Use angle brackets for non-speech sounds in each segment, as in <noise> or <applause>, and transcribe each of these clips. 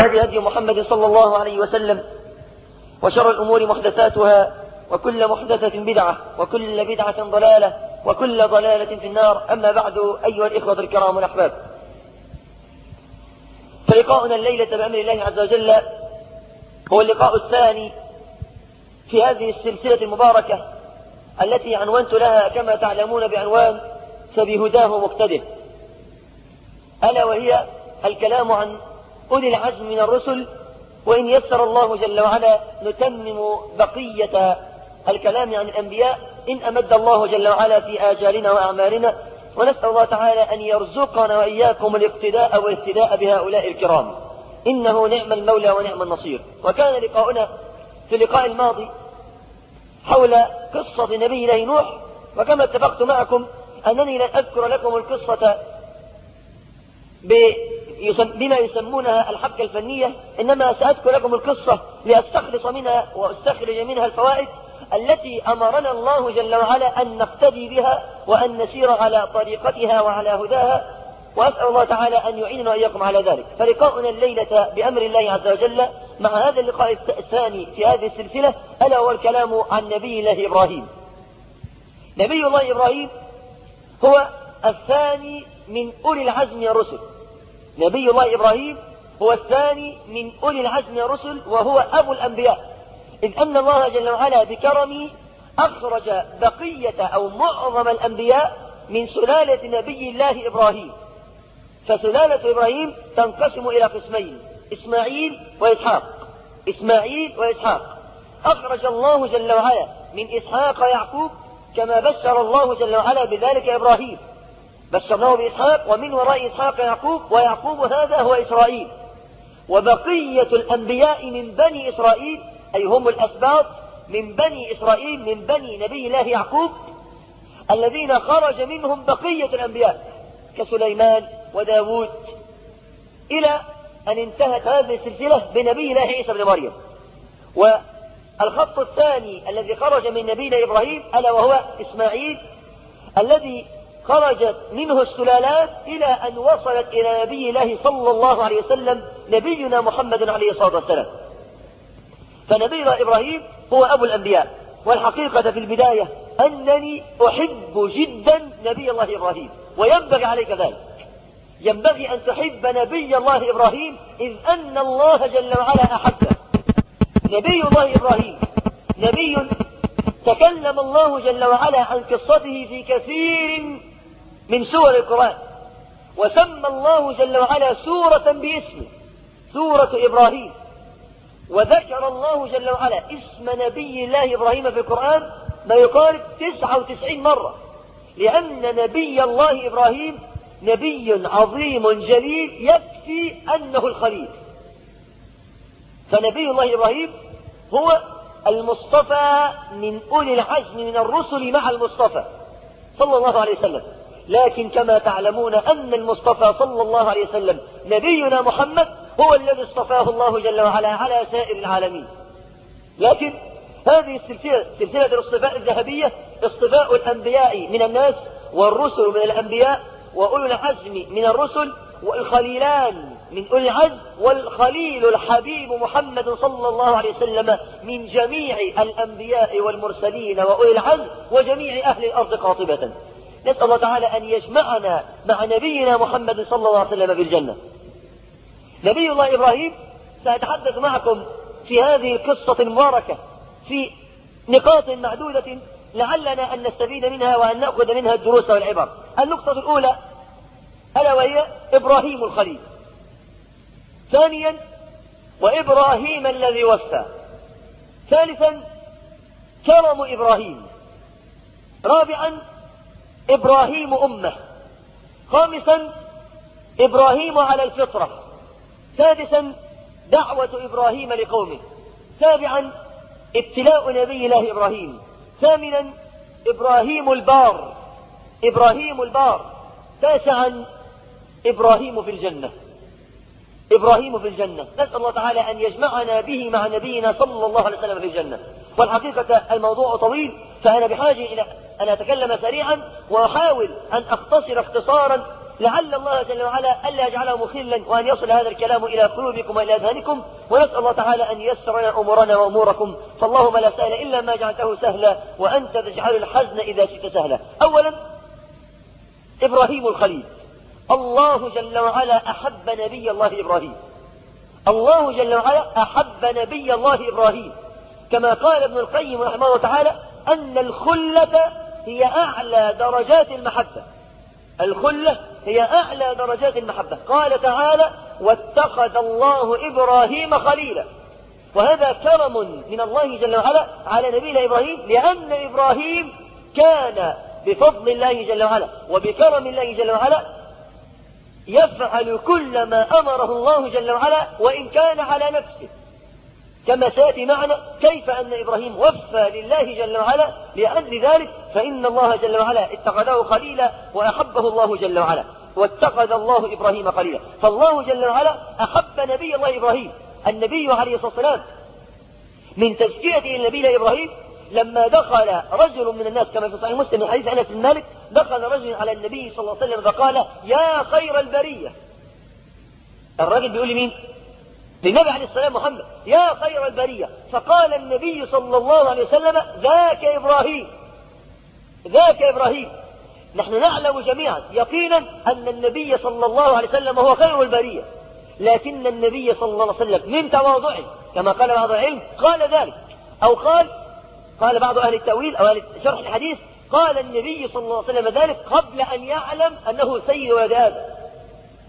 هذه هدي محمد صلى الله عليه وسلم وشر الأمور محدثاتها وكل محدثة بدعة وكل بدعة ضلالة وكل ضلالة في النار. أما بعد أيها الإخوة الكرام والأحباب فلقاؤنا الليلة بأمر الله عز وجل هو اللقاء الثاني في هذه السلسلة المباركة التي عنونت لها كما تعلمون بعنوان فبهداه مقتده ألا وهي الكلام عن أولي العزم من الرسل وإن يسر الله جل وعلا نتمم بقية الكلام عن الأنبياء إن أمد الله جل وعلا في آجالنا وأعمالنا ونسأل الله تعالى أن يرزقنا وإياكم الاقتداء والاهتداء بهؤلاء الكرام. إنه نعم المولى ونعم النصير. وكان لقاؤنا في اللقاء الماضي حول قصة نبي الله نوح وكما اتفقت معكم أنني لن أذكر لكم القصة بما يسمونها الحبكة الفنية إنما سأذكر لكم القصة لأستخلص منها وأستخرج منها الفوائد التي أمرنا الله جل وعلا أن نقتدي بها وأن نسير على طريقتها وعلى هداها وأسأل الله تعالى أن يعيننا وإياكم على ذلك. فلقاؤنا الليلة بأمر الله عز وجل مع هذا اللقاء الثاني في هذه السلسلة ألا هو الكلام عن نبي الله إبراهيم. نبي الله إبراهيم هو الثاني من أولي العزم الرسل نبي الله إبراهيم هو الثاني من أولي العزم الرسل وهو أبو الأنبياء. إذ أن الله جل وعلا بكرمه أخرج بقية أو معظم الأنبياء من سلالة نبي الله إبراهيم. فسلالة إبراهيم تنقسم إلى قسمين إسماعيل وإسحاق. إسماعيل وإسحاق. أخرج الله جل وعلا من إسحاق يعقوب كما بشر الله جل وعلا بذلك إبراهيم. بشرناه بإسحاق ومن وراء إسحاق يعقوب ويعقوب هذا هو إسرائيل. وبقية الأنبياء من بني إسرائيل أي هم الأسباط من بني إسرائيل من بني نبي الله يعقوب الذين خرج منهم بقية الأنبياء كسليمان وداود إلى أن انتهت هذه السلسلة بنبي الله عيسى بن مريم. والخط الثاني الذي خرج من نبينا إبراهيم ألا وهو إسماعيل الذي خرجت منه السلالات إلى أن وصلت إلى نبي الله صلى الله عليه وسلم نبينا محمد عليه الصلاة والسلام. فنبي الله إبراهيم هو أبو الأنبياء والحقيقة في البداية أنني أحب جدا نبي الله إبراهيم وينبغي عليك ذلك. ينبغي أن تحب نبي الله إبراهيم إذ أن الله جل وعلا أحبه. نبي الله إبراهيم نبي تكلم الله جل وعلا عن قصته في كثير من سور القرآن. وسمى الله جل وعلا سورة باسمه سورة إبراهيم. وذكر الله جل وعلا اسم نبي الله إبراهيم في القرآن ما يقارب تسعة وتسعين مرة. لأن نبي الله إبراهيم نبي عظيم جليل يكفي أنه الخليل. فنبي الله إبراهيم هو المصطفى من أولي العزم من الرسل مع المصطفى. صلى الله عليه وسلم. لكن كما تعلمون أن المصطفى صلى الله عليه وسلم نبينا محمد هو الذي اصطفاه الله جل وعلا على سائر العالمين. لكن هذه السلسلة سلسلة الاصطفاء الذهبية اصطفاء الأنبياء من الناس والرسل من الأنبياء وأولو العزم من الرسل والخليلان من أولي العزم والخليل الحبيب محمد صلى الله عليه وسلم من جميع الأنبياء والمرسلين وأولي العزم وجميع أهل الأرض قاطبة. نسأل الله تعالى أن يجمعنا مع نبينا محمد صلى الله عليه وسلم في الجنة. نبي الله إبراهيم سأتحدث معكم في هذه القصة المباركة في نقاط معدودة لعلنا أن نستفيد منها وأن نأخذ منها الدروس والعبر. النقطة الأولى ألا وهي إبراهيم الخليل. ثانيا وإبراهيم الذي وفى. ثالثا كرم إبراهيم. رابعا إبراهيم أمة. خامسا إبراهيم على الفطرة. سادسا دعوة إبراهيم لقومه. سابعا ابتلاء نبي الله إبراهيم. ثامنا إبراهيم البار. إبراهيم البار. تاسعا إبراهيم في الجنة. إبراهيم في الجنة. نسأل الله تعالى أن يجمعنا به مع نبينا صلى الله عليه وسلم في الجنة. والحقيقة الموضوع طويل فأنا بحاجة إلى أن أتكلم سريعا وأحاول أن أختصر اختصارا لعل الله جل وعلا ألا يجعله مخلا وأن يصل هذا الكلام إلى قلوبكم وإلى أذهانكم ونسأل الله تعالى أن ييسر لنا أمورنا وأموركم فاللهم لا سهل إلا ما جعلته سهلا وأنت تجعل الحزن إذا شئت سهلا. أولا إبراهيم الخليل. الله جل وعلا أحب نبي الله إبراهيم. الله جل وعلا أحب نبي الله إبراهيم. كما قال ابن القيم رحمه الله تعالى أن الخلة هي أعلى درجات المحبة. الخلة هي أعلى درجات المحبة. قال تعالى واتخذ الله إبراهيم خليلا. وهذا كرم من الله جل وعلا على نبينا إبراهيم لأن إبراهيم كان بفضل الله جل وعلا وبكرم الله جل وعلا يفعل كل ما أمره الله جل وعلا وإن كان على نفسه. كما سيأتي معنا كيف أن إبراهيم وفى لله جل وعلا لأجل ذلك فإن الله جل وعلا اتخذه خليلا وأحبه الله جل وعلا واتخذ الله إبراهيم خليلا. فالله جل وعلا أحب نبي الله إبراهيم. النبي عليه الصلاة والسلام من تزكيته النبي إبراهيم لما دخل رجل من الناس كما في صحيح مسلم من حديث أنس بن مالك دخل رجل على النبي صلى الله عليه وسلم فقال يا خير البرية. الرجل بيقول لمين للنبي عليه السلام محمد. يا خير البرية. فقال النبي صلى الله عليه وسلم ذاك إبراهيم. ذاك إبراهيم. نحن نعلم جميعا يقينا أن النبي صلى الله عليه وسلم هو خير البرية. لكن النبي صلى الله عليه وسلم من تواضعه كما قال بعض العلم قال ذلك. أو قال قال بعض أهل التأويل أو أهل شرح الحديث قال النبي صلى الله عليه وسلم ذلك قبل أن يعلم أنه سيد ولد آدم.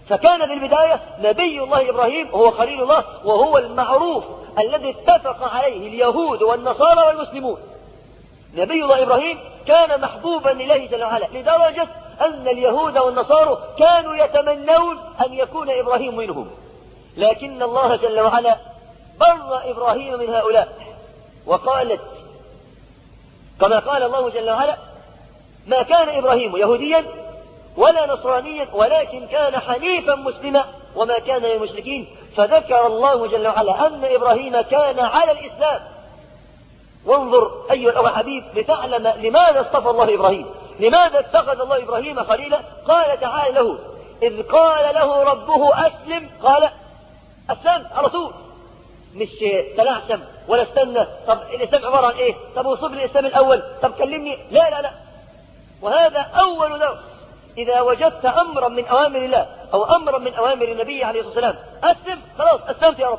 فكان في البداية نبي الله إبراهيم هو خليل الله وهو المعروف الذي اتفق عليه اليهود والنصارى والمسلمون. نبي الله إبراهيم كان محبوبا لله جل وعلا لدرجة أن اليهود والنصارى كانوا يتمنون أن يكون إبراهيم منهم. لكن الله جل وعلا بر إبراهيم من هؤلاء وقالت كما قال الله جل وعلا ما كان إبراهيم يهوديا ولا نصرانيا ولكن كان حنيفا مسلما وما كان من المشركين. فذكر الله جل وعلا أن إبراهيم كان على الإسلام. وانظر أيها الأخ الحبيب لتعلم لماذا اصطفى الله إبراهيم؟ لماذا اتخذ الله إبراهيم خليلا؟ قال تعالى له إذ قال له ربه أسلم قال أسلمت على طول مش تلعثم ولا استنى. طب الإسلام عبارة عن إيه؟ طب وصف لي الإسلام الأول. طب كلمني. لا لا لا. وهذا أول درس إذا وجدت أمرا من أوامر الله أو أمرا من أوامر النبي عليه الصلاة والسلام أسلم خلاص أسلمت يا رب.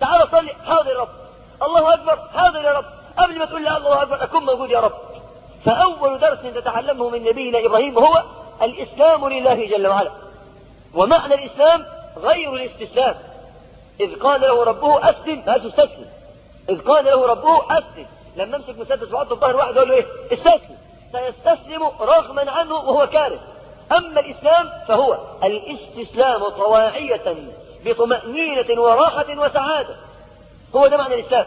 تعال صلي حاضر يا رب. الله أكبر حاضر يا رب. قبل ما تقول لي الله أكبر أكون موجود يا رب. فأول درس تتعلمه من نبينا إبراهيم هو الإسلام لله جل وعلا. ومعنى الإسلام غير الاستسلام. إذ قال له ربه أسلم لا تستسلم إذ قال له ربه أسلم. لما أمسك مسدس وحطه في ظهر واحد يقول له إيه؟ استسلم. سيستسلم رغما عنه وهو كاره. أما الإسلام فهو الاستسلام طواعية بطمأنينة وراحة وسعادة. هو ده معنى الإسلام.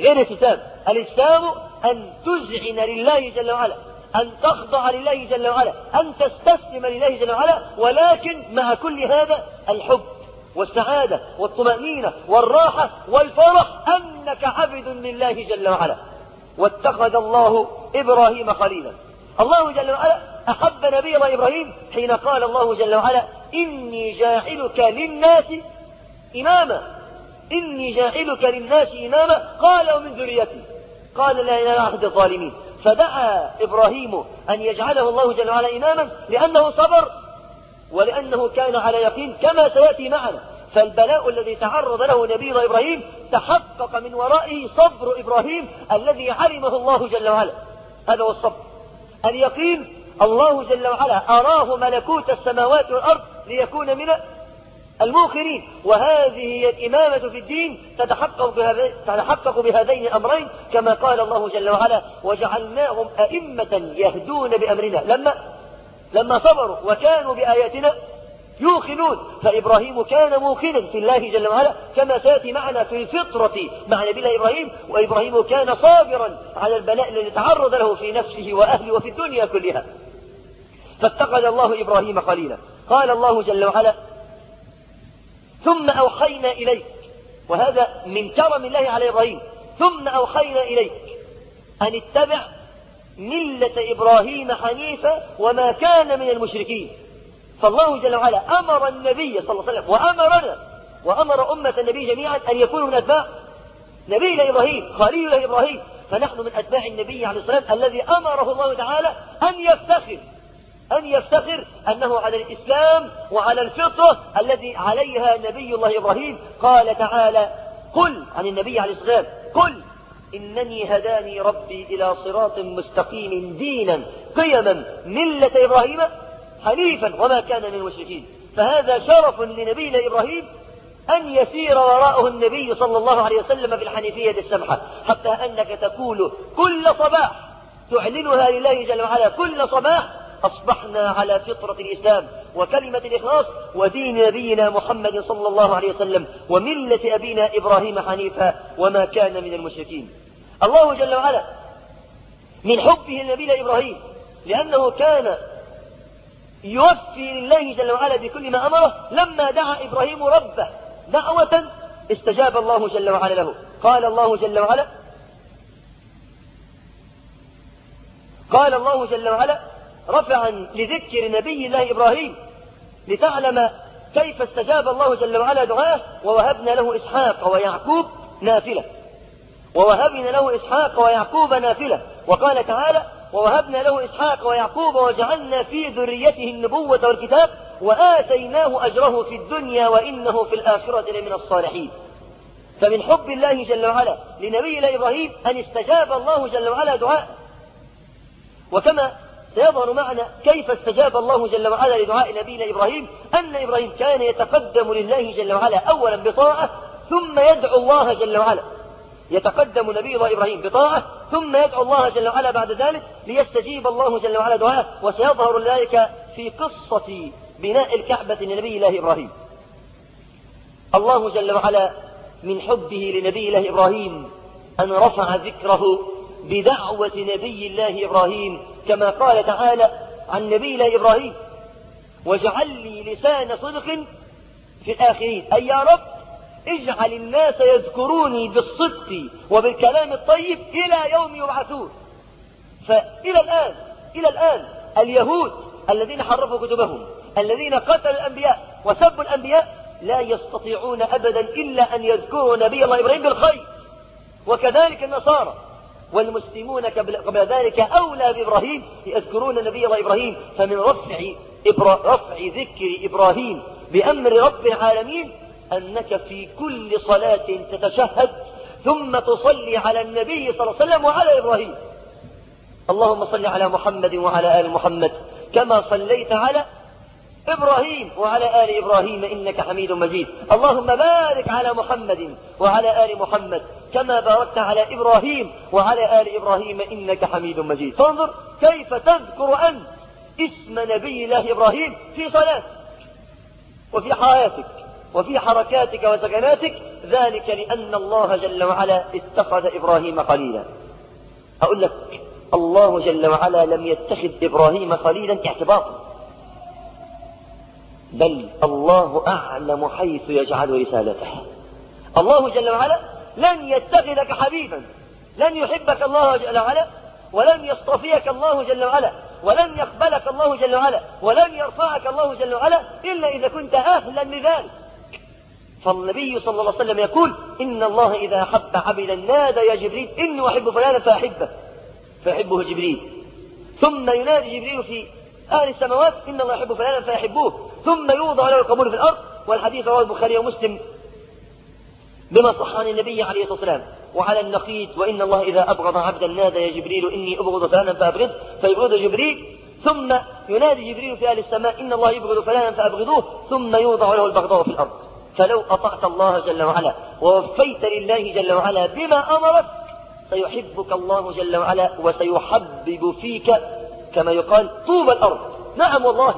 غير الاستسلام الإسلام أن تذعن لله جل وعلا أن تخضع لله جل وعلا أن تستسلم لله جل وعلا ولكن مع كل هذا الحب والسعادة والطمأنينة والراحة والفرح أنك عبد لله جل وعلا. واتخذ الله إبراهيم خليلا. الله جل وعلا أحب نبي الله إبراهيم حين قال الله جل وعلا إني جاعلك للناس إماما. إني جاعلك للناس إماما. قال ومن ذريتي. قال لا إله أحد الظالمين. فدعا إبراهيم أن يجعله الله جل وعلا إماما لأنه صبر ولأنه كان على يقين كما سيأتي معنا. فالبلاء الذي تعرض له نبينا إبراهيم تحقق من ورائه صبر إبراهيم الذي علمه الله جل وعلا. هذا هو الصبر. اليقين الله جل وعلا أراه ملكوت السماوات والأرض ليكون من الموقنين. وهذه هي الإمامة في الدين تتحقق, تتحقق بهذين الأمرين كما قال الله جل وعلا وجعلناهم أئمة يهدون بأمرنا. لما لما صبروا وكانوا بآياتنا يوقنون. فإبراهيم كان موقنا في الله جل وعلا كما سيأتي معنا في الفطرة مع نبي الله إبراهيم. وإبراهيم كان صابرا على البلاء الذي تعرض له في نفسه وأهله وفي الدنيا كلها. فاتخذ الله إبراهيم خليلا. قال الله جل وعلا ثم أوحينا إليك. وهذا من كرم الله على إبراهيم. ثم أوحينا إليك أن اتبع ملة إبراهيم حنيفا وما كان من المشركين. فالله جل وعلا أمر النبي صلى الله عليه وسلم وأمرنا وأمر أمة النبي جميعا أن يكونوا من أتباع نبينا إبراهيم خليل إبراهيم. فنحن من أتباع النبي عليه الصلاة والسلام الذي أمره الله تعالى أن يفتخر. أن يفتخر أنه على الإسلام وعلى الفطرة الذي عليها نبي الله إبراهيم. قال تعالى قل عن النبي عليه والسلام قل إنني هداني ربي إلى صراط مستقيم دينا قيما ملة إبراهيم حنيفا وما كان من المشركين. فهذا شرف لنبينا إبراهيم أن يسير وراءه النبي صلى الله عليه وسلم في الحنيفية السمحة حتى أنك تقول كل صباح تعلنها لله جل وعلا كل صباح أصبحنا على فطرة الإسلام وكلمة الإخلاص ودين نبينا محمد صلى الله عليه وسلم وملة أبينا إبراهيم حنيفا وما كان من المشركين. الله جل وعلا من حبه لنبينا إبراهيم لأنه كان يوفي لله جل وعلا بكل ما أمره لما دعا إبراهيم ربه. دعوة استجاب الله جل وعلا له. قال الله جل وعلا قال الله جل وعلا رفعا لذكر نبي الله إبراهيم لتعلم كيف استجاب الله جل وعلا دعاه ووهبنا له إسحاق ويعقوب نافلة. ووهبنا له إسحاق ويعقوب نافلة. وقال تعالى ووهبنا له إسحاق ويعقوب وجعلنا في ذريته النبوة والكتاب وآتيناه أجره في الدنيا وإنه في الآخرة لمن الصالحين. فمن حب الله جل وعلا لنبي الله إبراهيم أن استجاب الله جل وعلا دعاء. وكما سيظهر معنا كيف استجاب الله جل وعلا لدعاء نبينا إبراهيم أن إبراهيم كان يتقدم لله جل وعلا أولا بطاعة ثم يدعو الله جل وعلا. يتقدم نبي الله إبراهيم بطاعة ثم يدعو الله جل وعلا بعد ذلك ليستجيب الله جل وعلا دعاءه وسيظهر ذلك في قصة بناء الكعبة لنبي الله إبراهيم. الله جل وعلا من حبه لنبي الله إبراهيم أن رفع ذكره بدعوة نبي الله إبراهيم كما قال تعالى عن نبي الله إبراهيم واجعل لي لسان صدق في الآخرين أي يا رب اجعل الناس يذكروني بالصدق وبالكلام الطيب إلى يوم يبعثون. فإلى الآن إلى الآن اليهود الذين حرفوا كتبهم الذين قتلوا الأنبياء وسبوا الأنبياء لا يستطيعون أبدا إلا أن يذكروا نبي الله إبراهيم بالخير. وكذلك النصارى والمسلمون قبل ذلك أولى بإبراهيم يذكرون نبي الله إبراهيم فمن رفع, رفع ذكر إبراهيم بأمر رب العالمين أنك في كل صلاة تتشهد ثم تصلي على النبي صلى الله عليه وسلم وعلى إبراهيم. اللهم صل على محمد وعلى آل محمد كما صليت على إبراهيم وعلى آل إبراهيم إنك حميد مجيد. اللهم بارك على محمد وعلى آل محمد. كما باركت على إبراهيم وعلى آل إبراهيم إنك حميد مجيد. فانظر كيف تذكر أنت اسم نبي الله إبراهيم في صلاتك وفي حياتك وفي حركاتك وسكناتك. ذلك لأن الله جل وعلا اتخذ إبراهيم خليلا. أقول لك الله جل وعلا لم يتخذ إبراهيم خليلا اعتباطا. بل الله أعلم حيث يجعل رسالته. الله جل وعلا لن يتخذك حبيبا. لن يحبك الله جل وعلا ولن يصطفيك الله جل وعلا ولن يقبلك الله جل وعلا ولن يرفعك الله جل وعلا إلا إذا كنت أهلا لذلك. فالنبي صلى الله عليه وسلم يقول إن الله إذا أحب عبدا نادى يا جبريل إني أحب فلانا فأحبه. فيحبه جبريل. ثم ينادي جبريل في أهل السماوات إن الله يحب فلانا فيحبوه ثم يوضع له القبول في الأرض والحديث رواه البخاري ومسلم. بما صح عن النبي عليه الصلاة والسلام. وعلى النقيض وإن الله إذا أبغض عبدا نادى يا جبريل إني أبغض فلانا فأبغض فيبغض جبريل ثم ينادي جبريل في أهل السماء إن الله يبغض فلانا فأبغضوه ثم يوضع له البغضاء في الأرض. فلو أطعت الله جل وعلا ووفيت لله جل وعلا بما أمرك سيحبك الله جل وعلا وسيحبب فيك كما يقال طوب الأرض. نعم والله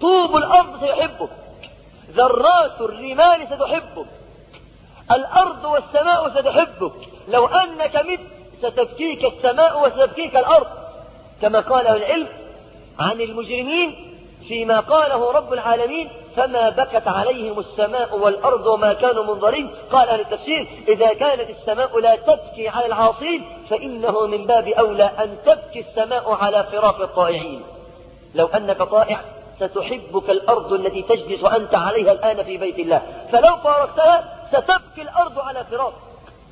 طوب الأرض سيحبك. ذرات الرمال ستحبك. الأرض والسماء ستحبك. لو أنك مت ستبكيك السماء وستبكيك الأرض. كما قال العلم عن المجرمين فيما قاله رب العالمين فما بكت عليهم السماء والأرض وما كانوا منظرين. قال أهل التفسير إذا كانت السماء لا تبكي على العاصين فإنه من باب أولى أن تبكي السماء على فراق الطائعين. لو أنك طائع ستحبك الأرض التي تجلس أنت عليها الآن في بيت الله. فلو فارقتها ستبكي الأرض على فراق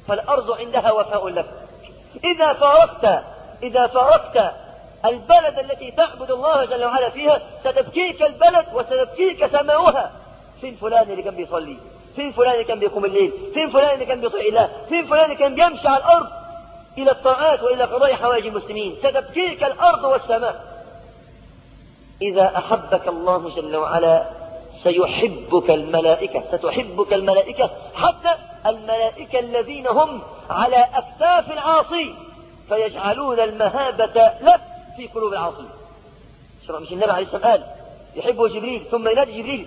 فالأرض عندها وفاء لك. إذا فارقت إذا فارقت البلد التي تعبد الله جل وعلا فيها ستبكيك البلد وستبكيك سماؤها. فين فلان اللي كان بيصلي؟ فين فلان اللي كان بيقوم الليل؟ فين فلان اللي كان بيطيع الله؟ فين فلان اللي كان بيمشي على الأرض؟ إلى الطاعات وإلى قضاء حوائج المسلمين. ستبكيك الأرض والسماء. إذا أحبك الله جل وعلا سيحبك الملائكة ستحبك الملائكة حتى الملائكة الذين هم على أكتاف العاصي فيجعلون المهابة لك في قلوب العاصي. مش النبي عليه السلام قال يحبه جبريل ثم ينادي جبريل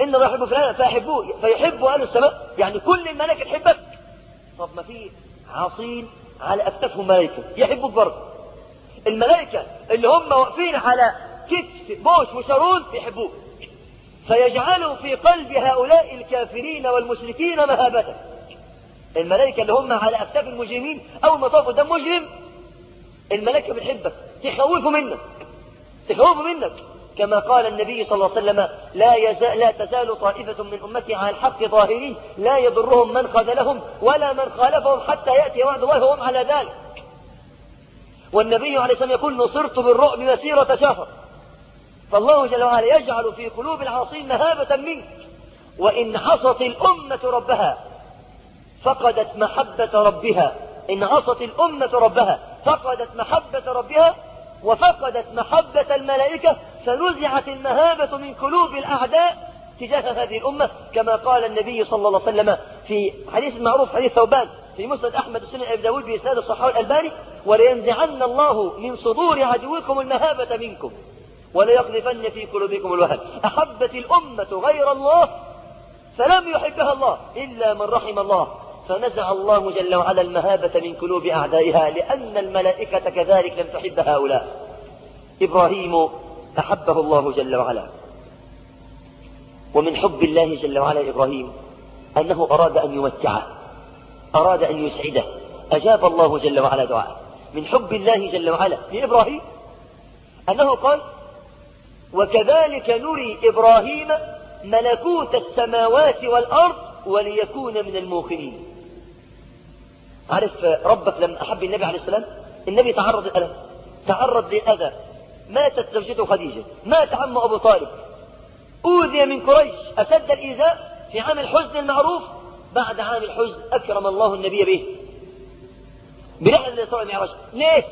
إن الله يحب فلانا فيحبوه فيحبوا أهل السماء يعني كل الملائكة تحبك. طب ما في عاصين على أكتافهم ملائكة يحبوك برضه. الملائكة اللي هم واقفين على كتف بوش وشارون يحبوك. فيجعلوا في قلب هؤلاء الكافرين والمشركين مهابة. الملائكة اللي هم على أكتاف المجرمين أول ما طافوا قدام مجرم الملائكة بتحبك تخوفوا منك تخوفوا منك. كما قال النبي صلى الله عليه وسلم لا, يزال لا تزال طائفة من أمتي على الحق ظاهرين لا يضرهم من خذلهم ولا من خالفهم حتى يأتي وعد الله وهم على ذلك. والنبي عليه الصلاة والسلام يقول نصرت بالرعب مسيرة شهر فالله جل وعلا يجعل في قلوب العاصين مهابة منك. وإن عصت الأمة ربها فقدت محبة ربها. إن عصت الأمة ربها فقدت محبة ربها وفقدت محبة الملائكة فنزعت المهابة من قلوب الأعداء تجاه هذه الأمة كما قال النبي صلى الله عليه وسلم في حديث معروف حديث ثوبان في مسند أحمد السنة أبي داود بإسناد الصحابة الألباني ولينزعن الله من صدور عدوكم المهابة منكم. وليقذفن في قلوبكم الوهن. أحبت الأمة غير الله فلم يحبها الله إلا من رحم الله. فنزع الله جل وعلا المهابة من قلوب أعدائها لأن الملائكة كذلك لم تحب هؤلاء. إبراهيم أحبه الله جل وعلا. ومن حب الله جل وعلا إبراهيم أنه أراد أن يمتعه أراد أن يسعده أجاب الله جل وعلا دعاءه. من حب الله جل وعلا لإبراهيم أنه قال وكذلك نري إبراهيم ملكوت السماوات والأرض وليكون من الموقنين. عارف ربك لما أحب النبي عليه السلام؟ النبي تعرض للألم تعرض للأذى. ماتت زوجته خديجة. مات عمه أبو طالب. أوذي من قريش. أسد الإيذاء في عام الحزن المعروف. بعد عام الحزن أكرم الله النبي به. برحلة الإسراء المعراج ليه؟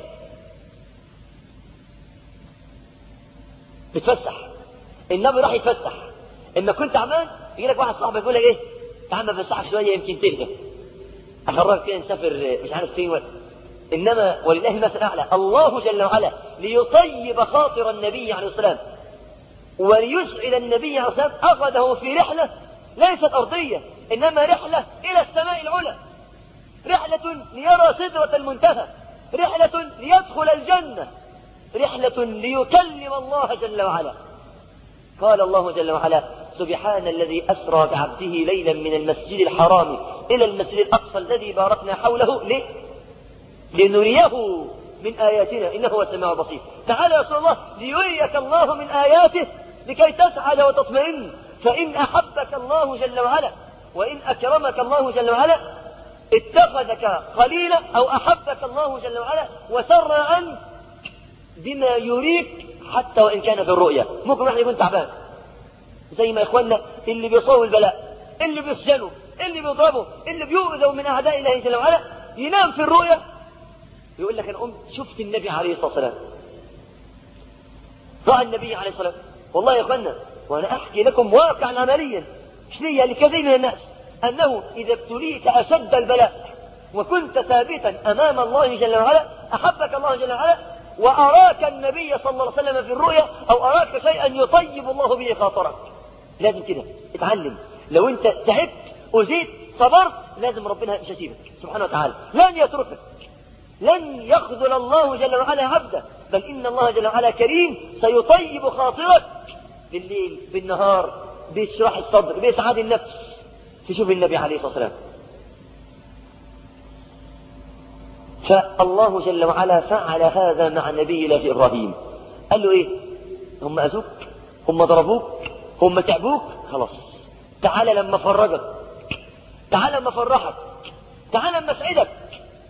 بتفسح. النبي راح يتفسح إما كنت عمان يجي لك واحد صاحبك يقول لك إيه؟ تعال ما فسحك شوية يمكن تهدى أخرجك كده نسافر مش عارف فين ولا إنما ولله المثل الأعلى. الله جل وعلا ليطيب خاطر النبي عليه السلام وليسعد النبي عليه السلام أخذه في رحلة ليست أرضية إنما رحلة إلى السماء العلى. رحلة ليرى سدرة المنتهى. رحلة ليدخل الجنة. رحلة ليكلم الله جل وعلا. قال الله جل وعلا سبحان الذي أسرى بعبده ليلا من المسجد الحرام إلى المسجد الأقصى الذي باركنا حوله ليه؟ لنريه من آياتنا. إنه هو السميع البصير. تعالى يا رسول الله ليريك الله من آياته لكي تسعد وتطمئن. فإن أحبك الله جل وعلا وإن أكرمك الله جل وعلا اتخذك خليلا أو أحبك الله جل وعلا وسر عنك بما يريك حتى وإن كان في الرؤيا ممكن واحد يكون تعبان. زي ما إخواننا اللي بيصابوا البلاء اللي بيسجنوا اللي بيضربوا اللي بيؤذوا من أعداء الله جل وعلا ينام في الرؤيا يقول لك أنا قمت شفت النبي عليه الصلاة والسلام؟ رأى النبي عليه الصلاة والسلام. والله يا أخوانا وأنا أحكي لكم واقعا عمليا. لي لكثير من الناس؟ أنه إذا ابتليت أشد البلاء وكنت ثابتا أمام الله جل وعلا أحبك الله جل وعلا وأراك النبي صلى الله عليه وسلم في الرؤيا أو أراك شيئا يطيب الله به خاطرك. لازم كده. اتعلم. لو أنت تعبت وزيد صبرت لازم ربنا مش هيسيبك سبحانه وتعالى. لن يتركك. لن يخذل الله جل وعلا عبدا بل إن الله جل وعلا كريم. سيطيب خاطرك. بالليل بالنهار بإشراح الصدر بإسعاد النفس. تشوف النبي عليه الصلاة والسلام. فالله جل وعلا فعل هذا مع نبي الله إبراهيم. قال له إيه؟ هم أذوك هم ضربوك هم تعبوك؟ خلاص. تعال لما فرجك. تعال لما فرحك. تعال لما اسعدك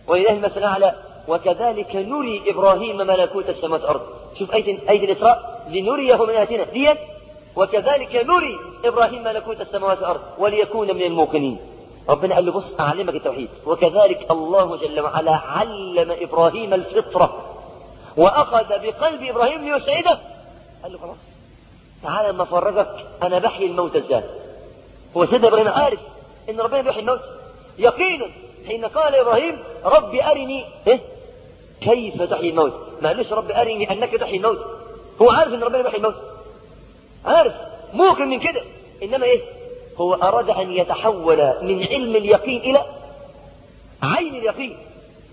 ولله المثل الأعلى وكذلك نري إبراهيم ملكوت السماوات والأرض. شوف إيه إيه الإسراء. لنريه من آياتنا. دي وكذلك نري إبراهيم ملكوت السماوات والأرض وليكون من الموقنين. ربنا قال له بص أعلمك التوحيد. وكذلك الله جل وعلا علم إبراهيم الفطرة وأخذ بقلب إبراهيم ليسعده. قال له خلاص تعالى لما افرجك أنا بحيي الموت إزاي هو سيدنا إبراهيم عارف إن ربنا بيحيي الموت. يقينا حين قال إبراهيم ربي أرني إيه؟ كيف تحيي الموت؟ ما قالوش ربي أرني أنك تحيي الموت. هو عارف إن ربنا بيحيي الموت. عارف موقن من كده. إنما إيه؟ هو أراد أن يتحول من علم اليقين إلى عين اليقين.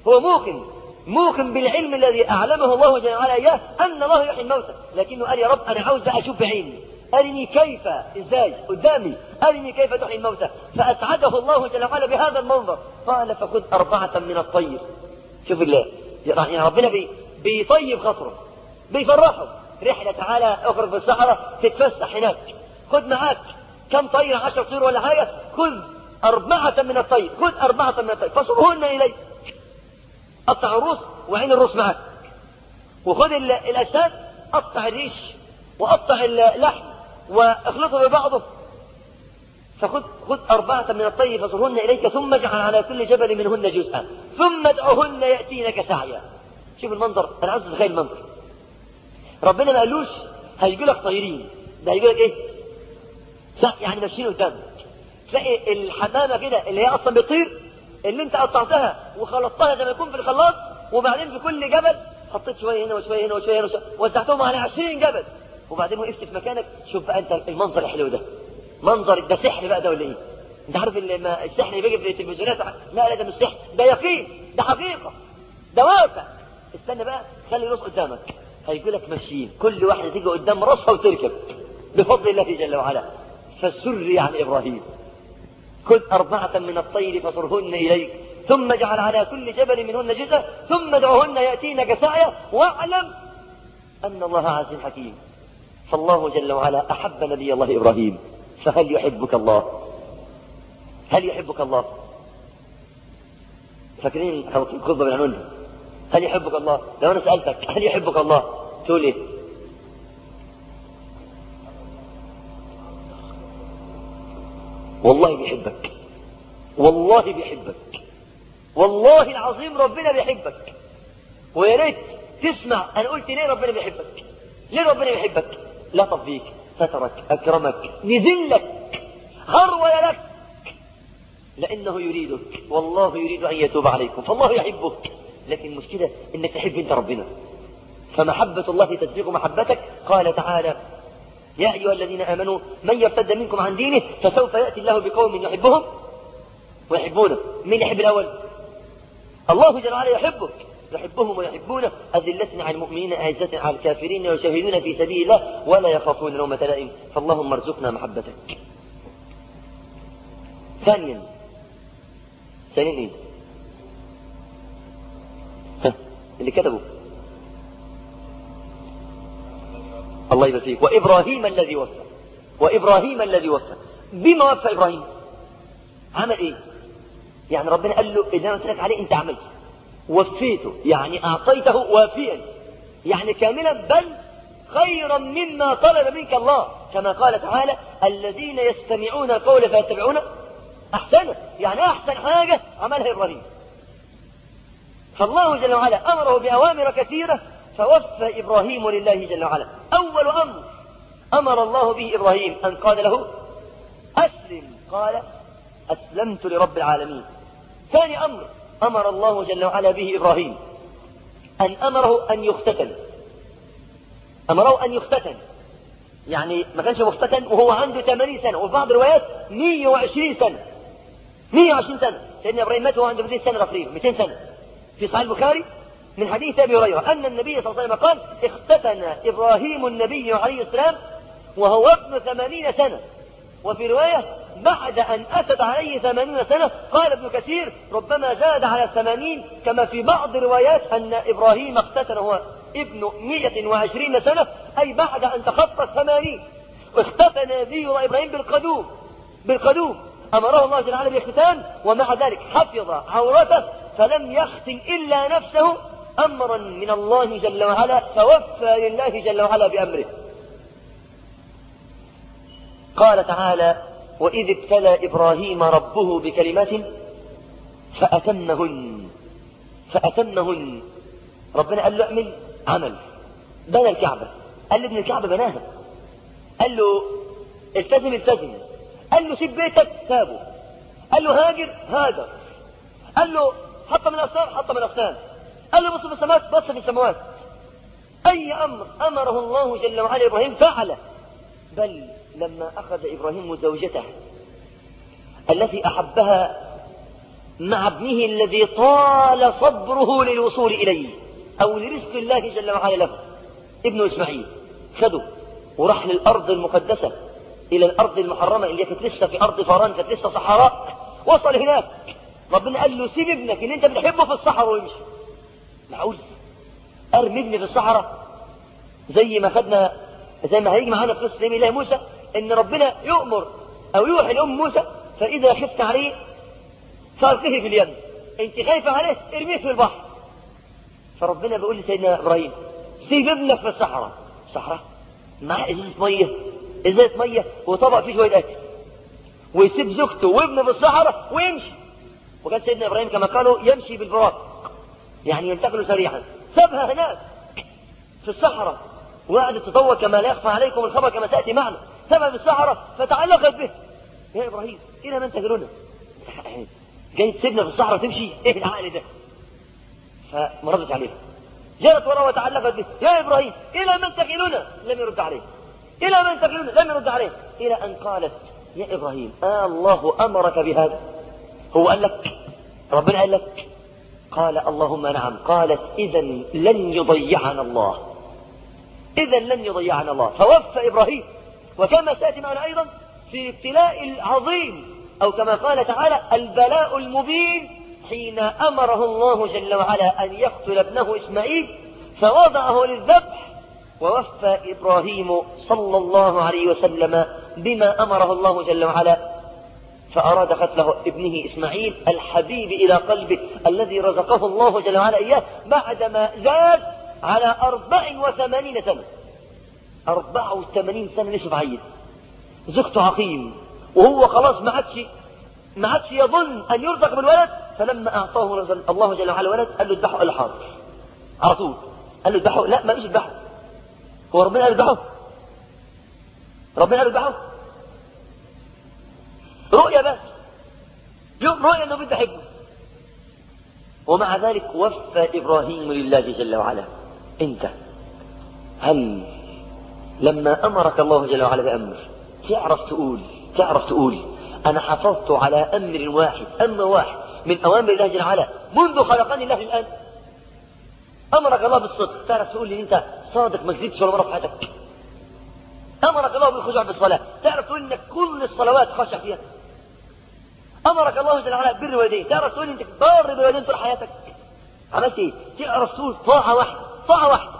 هو موقن موقن بالعلم الذي أعلمه الله جل وعلا إياه أن الله يحيي الموتى. لكنه قال يا رب أنا عاوز أشوف بعيني. أرني كيف إزاي؟ قدامي. أرني كيف تحيي الموتى. فأسعده الله جل وعلا بهذا المنظر. قال فخذ أربعة من الطير. شوف الله يعني ربنا بي بيطيب خطره بيفرحه. رحلة تعالى اخرج في الصحراء تتفسح هناك. خذ معاك. كم طير عشر طيور ولا حاجة خذ أربعة من الطير خذ أربعة من الطير فصرهن إليك قطع الروس وعين الروس معاك وخذ الأجساد قطع الريش وقطع اللحم وأخلطه ببعضه. فخذ خذ أربعة من الطير فصرهن إليك ثم اجعل على كل جبل منهن جزءا. ثم ادعهن يأتينك سعيا. شوف المنظر أنا عاوز أتخيل المنظر. ربنا ما قالوش هيجي لك طيرين. ده هيجي لك إيه؟ يعني ماشيين قدامك تلاقي الحمامة كده اللي هي أصلا بتطير اللي أنت قطعتها وخلطتها زي ما يكون في الخلاط وبعدين في كل جبل حطيت شوية هنا وشوية هنا وشوية هنا وزعتهم على 20 جبل. وبعدين وقفت في مكانك شوف بقى أنت المنظر الحلو ده. منظر ده سحر بقى ده ولا إيه؟ أنت عارف السحر اللي بيجي في التلفزيونات لا لا ده مش سحر ده يقين ده حقيقة ده واقع. استنى بقى خلي الراس قدامك. هيقول لك ماشيين كل واحدة تيجي قدام راسها وتركب بفضل الله جل وعلا. فسري عن إبراهيم. خذ أربعة من الطير فصرهن إليك. ثم اجعل على كل جبل منهن جزءا. ثم ادعهن يأتينك سعيا. واعلم أن الله عزيز حكيم. فالله جل وعلا أحب نبي الله إبراهيم. فهل يحبك الله؟ هل يحبك الله؟ فاكرين الخطبة بالعنون هل يحبك الله؟ لو أنا سألتك هل يحبك الله؟ تقول إيه والله بيحبك. والله بيحبك. والله العظيم ربنا بيحبك. ويا ريت تسمع أنا قلت ليه ربنا بيحبك. ليه ربنا بيحبك؟ لطف بيك سترك أكرمك نزل لك هرول لك. لأنه يريدك. والله يريد أن يتوب عليكم. فالله يحبك. لكن المشكلة إنك تحب انت ربنا. فمحبة الله تسبق محبتك. قال تعالى يا أيها الذين آمنوا من يرتد منكم عن دينه فسوف يأتي الله بقوم يحبهم. ويحبونه. من يحب الأول؟ الله جل وعلا يحبك. يحبهم ويحبونه. أذلة على المؤمنين أعزة على الكافرين يشاهدون في سبيل الله ولا يخافون لومة لائم فاللهم ارزقنا محبتك. ثانيا. ثانيا إيه؟ اللي كتبوا الله يبارك فيك. وإبراهيم الذي وفى. وإبراهيم الذي وفى. بما وفى إبراهيم. عمل إيه؟ يعني ربنا قال له اللي أنا قلت لك عليه أنت عملت. وفيته. يعني أعطيته وافيا. يعني كاملا بل خيرا مما طلب منك الله. كما قال تعالى الذين يستمعون القول فيتبعون أحسنه. يعني أحسن حاجة عملها إبراهيم. فالله جل وعلا أمره بأوامر كثيرة فوفى إبراهيم لله جل وعلا. أول أمر أمر الله به إبراهيم أن قال له أسلم. قال أسلمت لرب العالمين. ثاني أمر أمر الله جل وعلا به إبراهيم أن أمره أن يختتن. أمره أن يختتن. يعني ما كانش مختتن وهو عنده 80 سنة. وفي بعض الروايات 120 سنة. 120 سنة. سيدنا إبراهيم مات وهو عنده 200 سنة تقريبا. 200 سنة. في صحيح البخاري من حديث أبي هريرة أن النبي صلى الله عليه وسلم قال اختتن إبراهيم النبي عليه السلام وهو ابن ثمانين سنة. وفي رواية بعد أن أتت عليه ثمانين سنة قال ابن كثير ربما زاد على الثمانين كما في بعض الروايات أن إبراهيم اختتن هو ابن مئة وعشرين سنة أي بعد أن تخطى الثمانين. اختفى نبي الله إبراهيم بالقدوم بالقدوم. أمره الله جل وعلا بالاختتان ومع ذلك حفظ عورته فلم يختن إلا نفسه أمرا من الله جل وعلا فوفى لله جل وعلا بأمره. قال تعالى وإذ ابتلى إبراهيم ربه بكلمات فأتمهن فأتمهن. ربنا قال له اعمل عمل. بنى الكعبة. قال له ابن الكعبة بناها. قال له التزم التزم. قال له سيب بيتك. سابه. قال له هاجر هاجر. قال له حط من الأصنام حط من الأصنام قال له بص في السماوات بص في السماوات أي أمر أمره الله جل وعلا إبراهيم فعله بل لما أخذ إبراهيم زوجته التي أحبها مع ابنه الذي طال صبره للوصول إليه أو لرزق الله جل وعلا له. ابن إسماعيل خده وراح للأرض المقدسة إلى الأرض المحرمة اللي كانت لسه في أرض فاران كانت لسه صحراء وصل هناك. ربنا قال له سيب ابنك اللي أنت بتحبه في الصحراء ويمشي. معقول أرمي في الصحراء زي ما خدنا زي ما هيجي معانا في قصة نبي الله موسى إن ربنا يؤمر أو يوحي لأم موسى فإذا خفت عليه فالقيه في اليم أنت خايفة عليه؟ ارميه في البحر. فربنا بيقول لسيدنا إبراهيم سيب ابنك في الصحراء. صحراء؟ معاه إزازة مية. إزازة مية وطبق فيه شوية أكل. ويسيب زوجته وابنه في الصحراء ويمشي. وكان سيدنا إبراهيم كما قالوا يمشي بالبراق يعني ينتقل سريعا. سابها هناك في الصحراء. وقعدت تطور كما لا يخفى عليكم الخبر كما سيأتي معنا. سابها في الصحراء فتعلقت به. يا إبراهيم إلى من تجرنا <laughs> جاي تسيبنا في الصحراء تمشي؟ <laughs> إيه العقل ده؟ فما ردش عليه جاءت وراء وتعلقت به. يا إبراهيم إلى من تكلنا لم يرد عليه. إلى من تكلنا لم يرد عليه. إلى أن قالت يا إبراهيم آه الله أمرك بهذا. هو قال لك؟ ربنا قال لك؟ قال اللهم نعم. قالت إذا لن يضيعنا الله. إذا لن يضيعنا الله. فوفى إبراهيم. وكما سيأتي معنا أيضا في ابتلاء العظيم أو كما قال تعالى البلاء المبين حين أمره الله جل وعلا أن يقتل ابنه إسماعيل فوضعه للذبح ووفى إبراهيم صلى الله عليه وسلم بما أمره الله جل وعلا فأراد قتله ابنه إسماعيل الحبيب إلى قلبه الذي رزقه الله جل وعلا إياه بعدما زاد على أربع وثمانين سنة. أربع وثمانين سنة ليش بعيد؟ زوجته عقيم وهو خلاص ما عادش ما عادش يظن أن يرزق بالولد فلما أعطاه الله جل وعلا ولد قال له اذبحه قال حاضر. على طول. قال له اذبحه. لا ما فيش اذبحه هو ربنا قال اذبحه؟ ربنا قال اذبحه؟ رؤية بس. رؤية إنه بده يحبه ومع ذلك وفى إبراهيم لله جل وعلا. أنت هل لما أمرك الله جل وعلا بأمر تعرف تقول تعرف تقول أنا حفظت على أمر واحد أمر واحد من أوامر الله جل وعلا منذ خلقني الله الآن. أمرك الله بالصدق تعرف تقول لي أنت صادق ما كذبتش ولا مرة في حياتك. أمرك الله بالخشوع بالصلاة تعرف تقول انك كل الصلوات خشع فيها. أمرك الله جل وعلا بر والديه تعرف تقول أنت بار بالوالدين طول حياتك. عملت إيه؟ تعرف تقول طاعة واحدة طاعة واحدة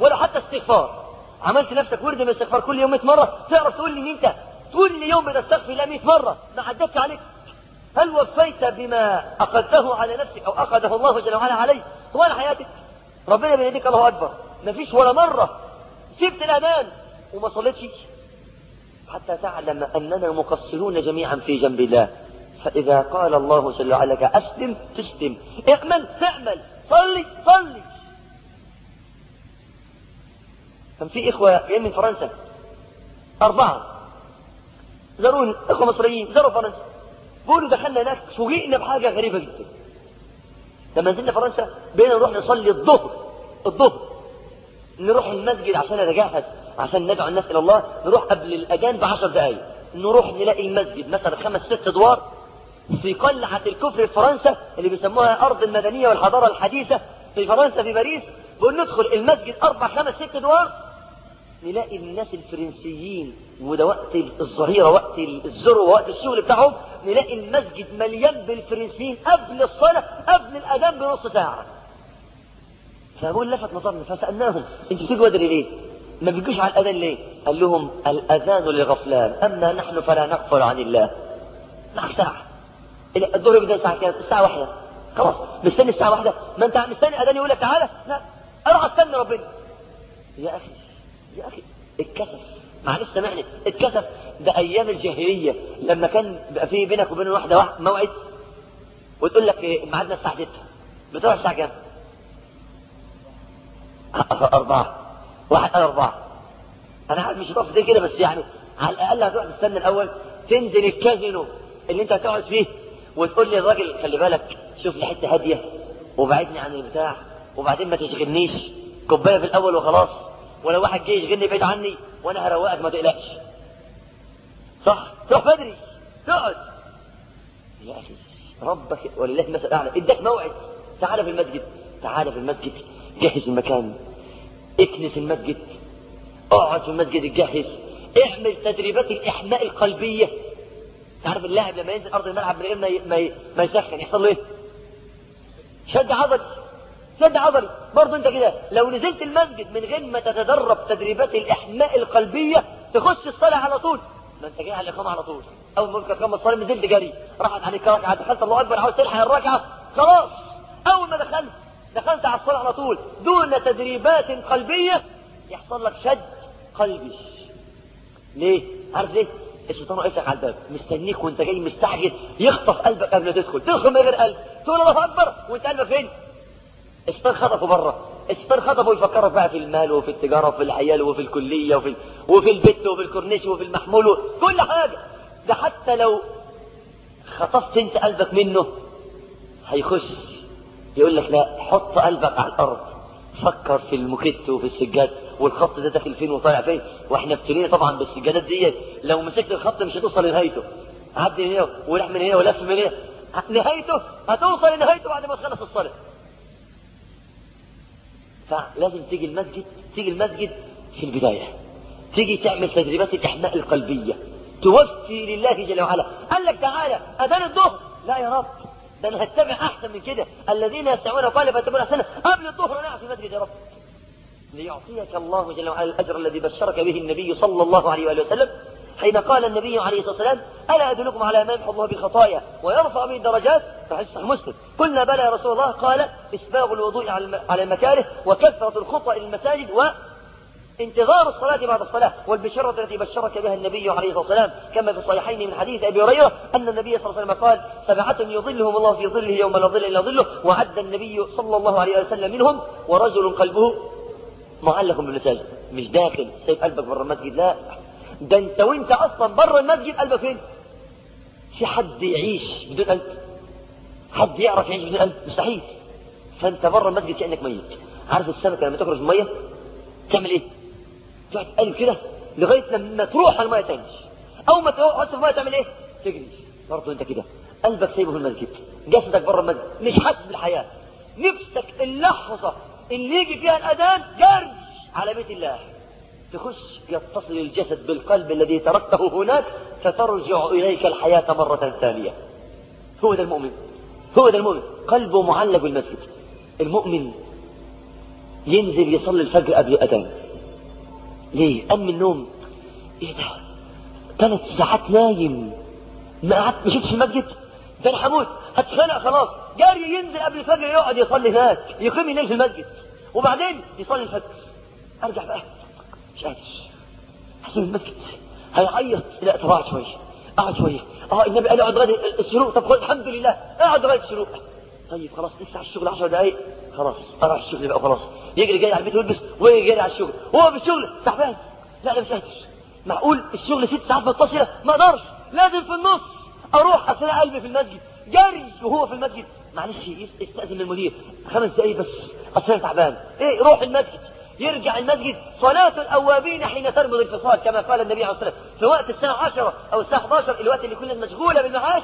ولا حتى استغفار. عملت نفسك ورد من الاستغفار كل يوم 100 مرة؟ تعرف تقول لي إن أنت كل يوم بتستغفر لا 100 مرة. ما عدتش عليك. هل وفيت بما أخذته على نفسك أو أخذه الله جل وعلا عليك؟ طوال حياتك. ربنا بيديك الله أكبر. ما فيش ولا مرة سبت الأذان وما صليتش. حتى تعلم أننا مقصرون جميعا في جنب الله. فإذا قال الله جل وعلا أسلم تسلم. اعمل تعمل. صلي صلي. كان في إخوة جايين من فرنسا. أربعة. زاروني إخوة مصريين. زاروا فرنسا. بيقولوا دخلنا هناك فوجئنا بحاجة غريبة جدا. لما نزلنا فرنسا بقينا نروح نصلي الظهر. الظهر. نروح المسجد عشان نتجهز عشان ندعو الناس إلى الله. نروح قبل الأذان بعشر دقايق. نروح نلاقي المسجد. مثلا خمس ست أدوار. في قلعة الكفر في فرنسا اللي بيسموها أرض المدنية والحضارة الحديثة في فرنسا في باريس بقول ندخل المسجد أربع خمس ست أدوار نلاقي الناس الفرنسيين وده وقت الظهيرة وقت الذروة وقت الشغل بتاعهم نلاقي المسجد مليان بالفرنسيين قبل الصلاة قبل الأذان بنص ساعة فبقول لفت نظرنا فسألناهم أنتوا بتيجوا بدري ليه؟ ما بتجوش على الأذان ليه؟ قال لهم الأذان للغفلان أما نحن فلا نغفل عن الله معك ساعة الظهر يبدأ الساعة كام؟ الساعة واحدة. خلاص. مستني الساعة واحدة. ما أنت مستني؟ أذان يقول لك تعالى لا. أروح أستنى ربنا يا أخي يا أخي اتكسف. معلش سامعني اتكسف. ده أيام الجاهلية. لما كان بقى في بينك وبين واحدة موعد. وتقول لك إيه، ميعادنا الساعة 6 بتروح الساعة كام؟ أربعة. واحد أنا أربعة. أنا عارف مش هتقف كده بس يعني على الأقل هتروح تستنى الأول. تنزل الكازينو اللي أنت هتقعد فيه. وتقول لي الراجل خلي بالك شوف لي حتة هادية وبعدني عن البتاع وبعدين ما تشغلنيش. كوباية في الأول وخلاص. ولو واحد جه يشغلني بعيد عني وأنا هروقك ما تقلقش. صح؟ تروح بدري. تقعد. يا أخي ربك ولله مثل أعلى إداك موعد. تعال في المسجد. تعال في المسجد. جهز المكان. اكنس المسجد. اقعد في المسجد الجاهز. اعمل تدريبات الإحماء القلبية. تعرف اللاعب لما ينزل أرض الملعب من غير ما ما ما يسخن. يحصل له إيه؟ شد عضلي. شد عضلي. برضه أنت كده. لو نزلت المسجد من غير ما تتدرب تدريبات الأحماء القلبية تخش الصلاة على طول. ما أنت جاي على الإقامة على طول. أول ما تقام الصلاة نزلت جري. راحت عليك ركعه دخلت الله أكبر. عاوز تلحق الركعه خلاص. أول ما دخلت دخلت على الصلاة على طول. دون تدريبات قلبية يحصل لك شد قلبي. ليه؟ عارف ليه؟ الشيطان واقف على الباب مستنيك وانت جاي مستعجل يخطف قلبك قبل ما تدخل. تدخل من غير قلب. تقول الله أكبر وانت قلبك فين؟ الشيطان خطفه بره. الشيطان خطفه يفكرك بقى في المال وفي التجارة وفي العيال وفي الكلية وفي وفي البيت وفي الكورنيش وفي المحمول كل حاجة. ده حتى لو خطفت انت قلبك منه هيخش يقول لك لا حط قلبك على الأرض. فكر في المكت وفي السجاد والخط ده داخل فين وطالع فين؟ وإحنا ابتلينا طبعا بالسجادات دي لو مسكت الخط مش هتوصل لنهايته. عدي من هنا ولح من هنا ولف من هنا. نهايته؟ هتوصل لنهايته بعد ما تخلص الصلاة. فلازم تيجي المسجد تيجي المسجد في البداية. تيجي تعمل تدريبات الأحماء القلبية. توفي لله جل وعلا. قال لك تعالى أذان الظهر؟ لا يا رب. ده أنا هتبع أحسن من كده. الذين يستمعون قال فاتبعون احسن قبل الظهر أنا في مسجد يا رب. ليعطيك الله جل وعلا الأجر الذي بشرك به النبي صلى الله عليه وآله وسلم حين قال النبي عليه الصلاة والسلام ألا أدلكم على ما يمحو الله بالخطايا ويرفع به الدرجات؟ فحديث صحيح مسلم. قلنا بلى يا رسول الله قال إسباغ الوضوء على المكاره وكثرة الخطى إلى المساجد و انتظار الصلاة بعد الصلاة والبشرة التي بشرك بها النبي عليه الصلاة والسلام كما في الصحيحين من حديث أبي هريرة أن النبي صلى الله عليه وسلم قال سبعة يظلهم الله في ظله يوم لا ظل إلا ظله وعد النبي صلى الله عليه وسلم منهم ورجل قلبه معلق بالمساجد مش داخل سايب قلبك بره المسجد لا. ده أنت وأنت أصلا بره المسجد قلبك فين؟ في حد يعيش بدون قلب حد يعرف يعيش بدون قلب مستحيل. فأنت بره المسجد كأنك ميت. عارف السمكة لما تخرج من المية؟ تعمل إيه؟ تقعد تقلب كده لغاية لما تروح المية تاني أول ما تقعد في الميه تعمل إيه؟ تجري. برضه أنت كده. قلبك سايبه في المسجد. جسدك بره المسجد. مش حاسس بالحياة. نفسك اللحظة اللي يجي فيها الأذان جري على بيت الله. تخش يتصل الجسد بالقلب الذي تركته هناك فترجع إليك الحياة مرة ثانية. هو ده المؤمن. هو ده المؤمن. قلبه معلق بالمسجد. المؤمن ينزل يصلي الفجر قبل الأذان. ليه؟ قام من النوم. إيه ده؟ ثلاث ساعات نايم. ما قعدت ما شفتش المسجد؟ ده أنا هموت. هتخنق خلاص. جاري ينزل قبل الفجر يقعد يصلي هناك. يقيم الليل في المسجد. وبعدين يصلي الفجر. أرجع بقى. مش قادر. حسن المسجد. هيعيط. لا طب اقعد شوية. اقعد شوية. آه النبي قال اقعد لغاية الشروق طب الحمد لله. اقعد لغاية الشروق طيب خلاص لسه على الشغل 10 دقايق. خلاص أروح الشغل بقى خلاص. يجري جاي على البيت ويلبس ويجري على الشغل. هو في الشغل تعبان. لا أنا مش قادر معقول الشغل ست ساعات متصلة؟ ما أقدرش. لازم في النص أروح اثناء قلبي في المسجد. جري وهو في المسجد. معلش يستأذن من المدير. خمس دقايق بس. اصل أنا تعبان. إيه روح المسجد. يرجع المسجد. صلاة الأوابين حين ترمض الفصال كما قال النبي عليه الصلاة والسلام. في وقت الساعة 10 أو الساعة 11 الوقت اللي كنا مشغولة بالمعاش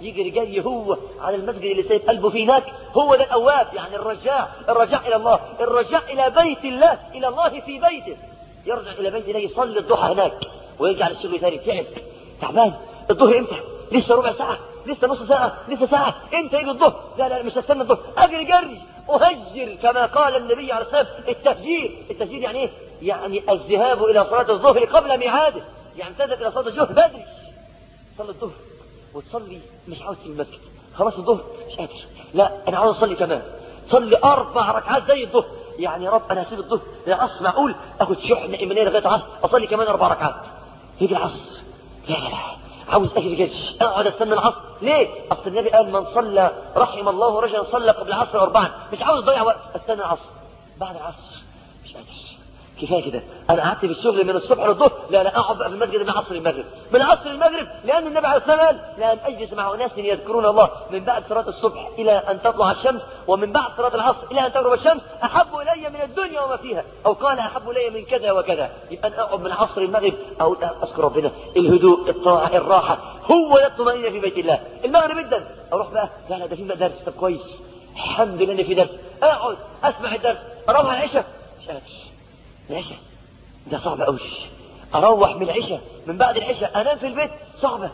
يجري جاي هو على المسجد اللي سايب قلبه فيه هناك هو ده الأواب يعني الرجاء الرجاء إلى الله الرجاء إلى بيت الله إلى الله في بيته. يرجع إلى بيت الله يصلي الضحى هناك ويرجع للشغل ثاني تعب تعبان الظهر إمتى لسه ربع ساعة لسه نص ساعة لسه ساعة إمتى يجي الظهر. لا لا مش هستنى الظهر. أجري جري أهجر كما قال النبي عليه الصلاة والسلام التهجير. التهجير يعني إيه؟ يعني الذهاب إلى صلاة الظهر قبل ميعاده. يعني تذهب إلى صلاة الظهر بدري. تصلي الظهر. وتصلي مش عاوز في المسجد. خلاص الظهر مش قادر. لا أنا عاوز أصلي كمان. صلي أربع ركعات زي الظهر. يعني يا رب أنا هسيب الظهر للعصر معقول؟ أخد شحنة إيمانية لغاية العصر أصلي كمان أربع ركعات. يجي العصر. لا لا لا. عاوز أجري جري أقعد أستنى العصر. ليه؟ أصل النبي قال من صلى رحم الله رجلا صلى قبل العصر أربعا. مش عاوز أضيع وقت. أستنى العصر. بعد العصر. مش قادر. كفاية كده. أنا قعدت في الشغل من الصبح للظهر لا لا أقعد في المسجد من عصر المغرب. من عصر المغرب لأن النبي عليه الصلاة والسلام قال لأن أجلس مع أناس يذكرون الله من بعد صلاة الصبح إلى أن تطلع الشمس ومن بعد صلاة العصر إلى أن تغرب الشمس أحب إلي من الدنيا وما فيها. أو قال أحب إلي من كذا وكذا. يبقى أنا أقعد من عصر المغرب أو أذكر ربنا. الهدوء الطاعة الراحة هو ده الطمانينه في بيت الله. المغرب جدا. أروح بقى لا ده في درس. طب كويس. الحمد لله إن في درس. أقعد أسمع الدرس. أروح العشاء. مش العشاء. ده صعب قوي أروح من العشاء من بعد العشاء أنام في البيت صعبة.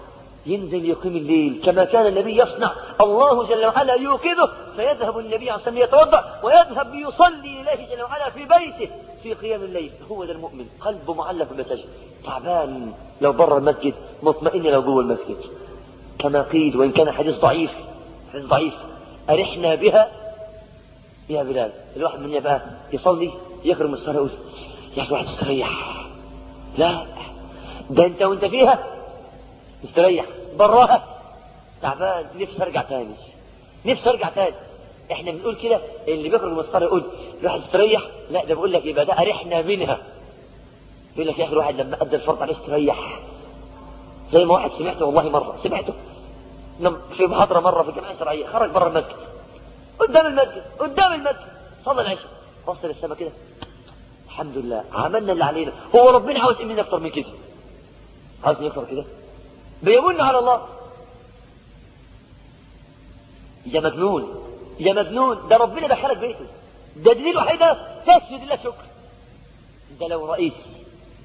ينزل يقيم الليل كما كان النبي يصنع. الله جل وعلا يوقظه فيذهب النبي عليه الصلاه يتوضأ ويذهب ليصلي لله جل وعلا في بيته. في قيام الليل هو ده المؤمن. قلبه معلق في المساجد تعبان لو بره المسجد مطمئن لو جوه المسجد. كما قيل وإن كان حديث ضعيف حديث ضعيف. أرحنا بها يا بلال. الواحد من يبقى يصلي يخرج من الصلاه يقول يا أخي واحد استريح. لا. ده أنت وأنت فيها. مستريح براها تعبان. نفسي أرجع تاني. نفسي أرجع تاني. إحنا بنقول كده. اللي بيخرج من الصلاه يقول الواحد استريح. لا ده بقول لك يبقى ده ارحنا منها. يقول لك يا أخي الواحد لما أدى الفرض عليه استريح. زي ما واحد سمعته والله مرة. سمعته؟ في محاضرة مرة في الجامعة الشرعيه خرج بره المسجد. قدام المسجد. قدام المسجد. صلى العشاء. بص للسماء كده. الحمد لله. عملنا اللي علينا. هو ربنا عاوز مني أكتر من كده. عاوز أكتر كده. بيمن على الله. يا مجنون. يا مجنون. ده ربنا دخلك بيته. ده دليل وحيدة تسجد الله شكر ده لو رئيس.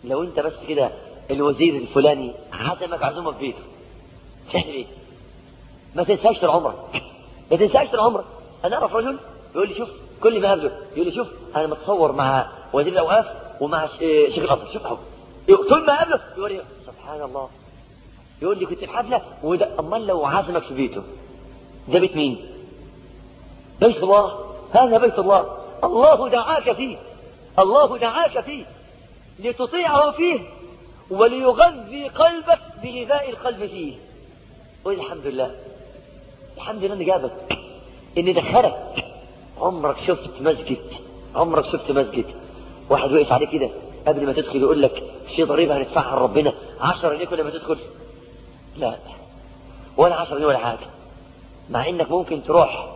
لو انت بس كده الوزير الفلاني عزمك عزومة في بيته. تعمل إيه؟ ما تنساش طول عمرك. ما تنساش طول عمرك. أنا أعرف رجل. يقول لي شوف كل ما قابله يقول لي شوف أنا متصور مع وزير الأوقاف ومع شيخ الازهر شوف اهو طول ما قابله يقول لي سبحان الله يقول لي كنت في حفله وده امال لو عازمك في بيته ده بيت مين؟ بيت الله. هذا بيت الله. الله دعاك فيه. الله دعاك فيه. لتطيعه فيه. وليغذي قلبك بغذاء القلب فيه. قل الحمد لله. الحمد لله ان جابك ان دخلك عمرك شفت مسجد. عمرك شفت مسجد. واحد وقف عليه كده قبل ما تدخل يقول لك في ضريبة هندفعها لربنا. 10 جنيه كل ما تدخل. لا ولا 10 جنيه ولا حاجة. مع إنك ممكن تروح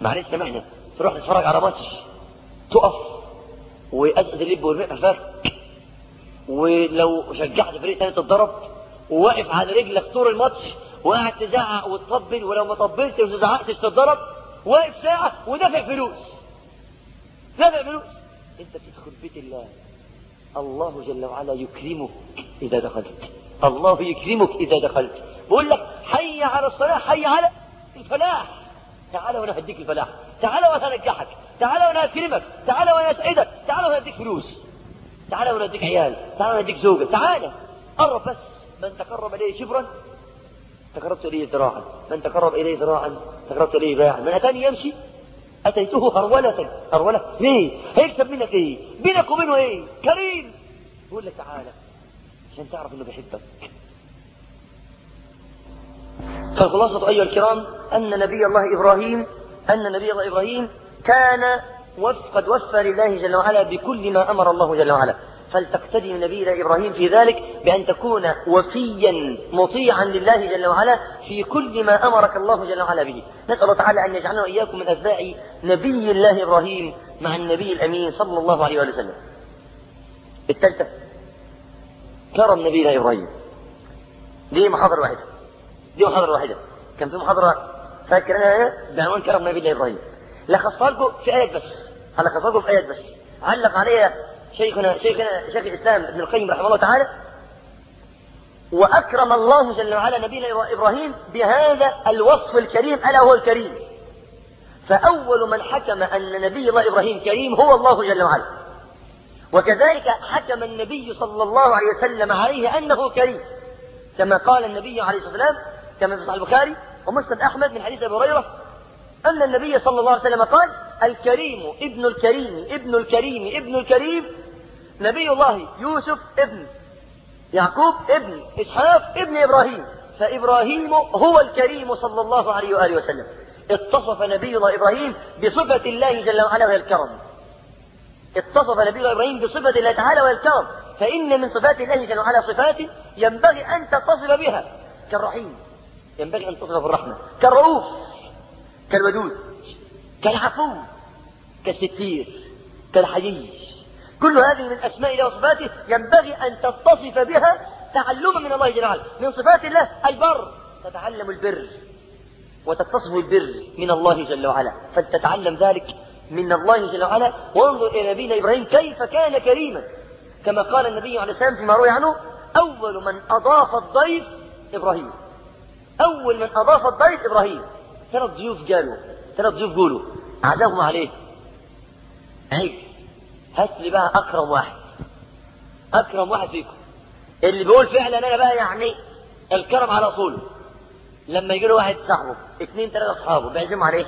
معلش سامحنا تروح تتفرج على ماتش تقف وازقز اللب والرئه فرق ولو شجعت فريق تاني تتضرب وواقف على رجلك طول الماتش وقاعد تزعق وتطبل ولو ما طبلتش وما زعقتش تتضرب واقف ساعة ودافع فلوس. دافع فلوس. انت بتدخل بيت الله الله جل وعلا يكرمك إذا دخلت. الله يكرمك إذا دخلت. بقول لك حي على الصلاة حي على الفلاح. تعال وأنا هديك الفلاح. تعال وأنا هنجحك تعال وأنا هكرمك تعال وأنا أسعدك. تعال وأنا هديك فلوس. تعال وأنا هديك عيال. تعال وأنا هديك زوجة. تعال. قرب بس. من تقرب إليه شبرا تقربت إليه ذراعا. من تقرب إليه ذراعا تقربت إليه باعا. من أتاني يمشي؟ أتيته هرولة. هرولة. ليه هيكسب منك إيه؟ بينك وبينه إيه؟ كريم. يقول لك تعالى عشان تعرف إنه بيحبك. فالخلاصة أيها الكرام أن نبي الله إبراهيم أن نبي الله إبراهيم كان قد وفى لله جل وعلا بكل ما أمر الله جل وعلا. فلتقتدي نبينا إبراهيم في ذلك بأن تكون وفيا مطيعا لله جل وعلا في كل ما أمرك الله جل وعلا به. نسأل الله تعالى أن يجعلنا وإياكم من أتباع نبي الله إبراهيم مع النبي الأمين صلى الله عليه وسلم. الثالثة كرم نبينا إبراهيم. دي محاضرة واحدة. دي محاضرة واحدة. كان في محاضرة فاكر أنا؟ بعنوان كرم نبي الله إبراهيم. لخصها لكم في آيات بس. هلخصها لكم في آيات بس. علق عليها شيخنا شيخنا شيخ الإسلام ابن القيم رحمه الله تعالى وأكرم الله جل وعلا نبينا إبراهيم بهذا الوصف الكريم ألا هو الكريم؟ فأول من حكم أن نبي الله إبراهيم كريم هو الله جل وعلا. وكذلك حكم النبي صلى الله عليه وسلم عليه أنه كريم. كما قال النبي عليه الصلاة والسلام كما في صحيح البخاري ومسند أحمد من حديث أبي هريرة أن النبي صلى الله عليه وسلم قال الكريم ابن الكريم ابن الكريم ابن الكريم نبي الله يوسف ابن يعقوب ابن إسحاق ابن إبراهيم فإبراهيم هو الكريم صلى الله عليه وآله وسلم. اتصف نبي الله إبراهيم بصفة الله جل وعلا وهي الكرم. اتصف نبي الله إبراهيم بصفة الله تعالى وهي الكرم. فإن من صفات الله جل وعلا صفات ينبغي أن تتصف بها. كالرحيم ينبغي أن تصف بالرحمة كالرؤوف كالودود كالعفو كالستير كالحيي كل هذه من أسماء الله وصفاته ينبغي أن تتصف بها تعلما من الله جل وعلا. من صفات الله البر تتعلم البر. وتتصف البر من الله جل وعلا. فتتعلم ذلك من الله جل وعلا. وانظر إلى نبينا إبراهيم كيف كان كريما. كما قال النبي عليه السلام فيما روي عنه أول من أضاف الضيف إبراهيم. أول من أضاف الضيف إبراهيم. ثلاث ضيوف قالوا ثلاث ضيوف قولوا. عزاهم عليه. عيب. هات لي بقى أكرم واحد. أكرم واحد فيكم. اللي بيقول فعلا أنا بقى يعني الكرم على أصوله. لما يجي له واحد صاحبه اثنين ثلاثة أصحابه بيعزموا عليه.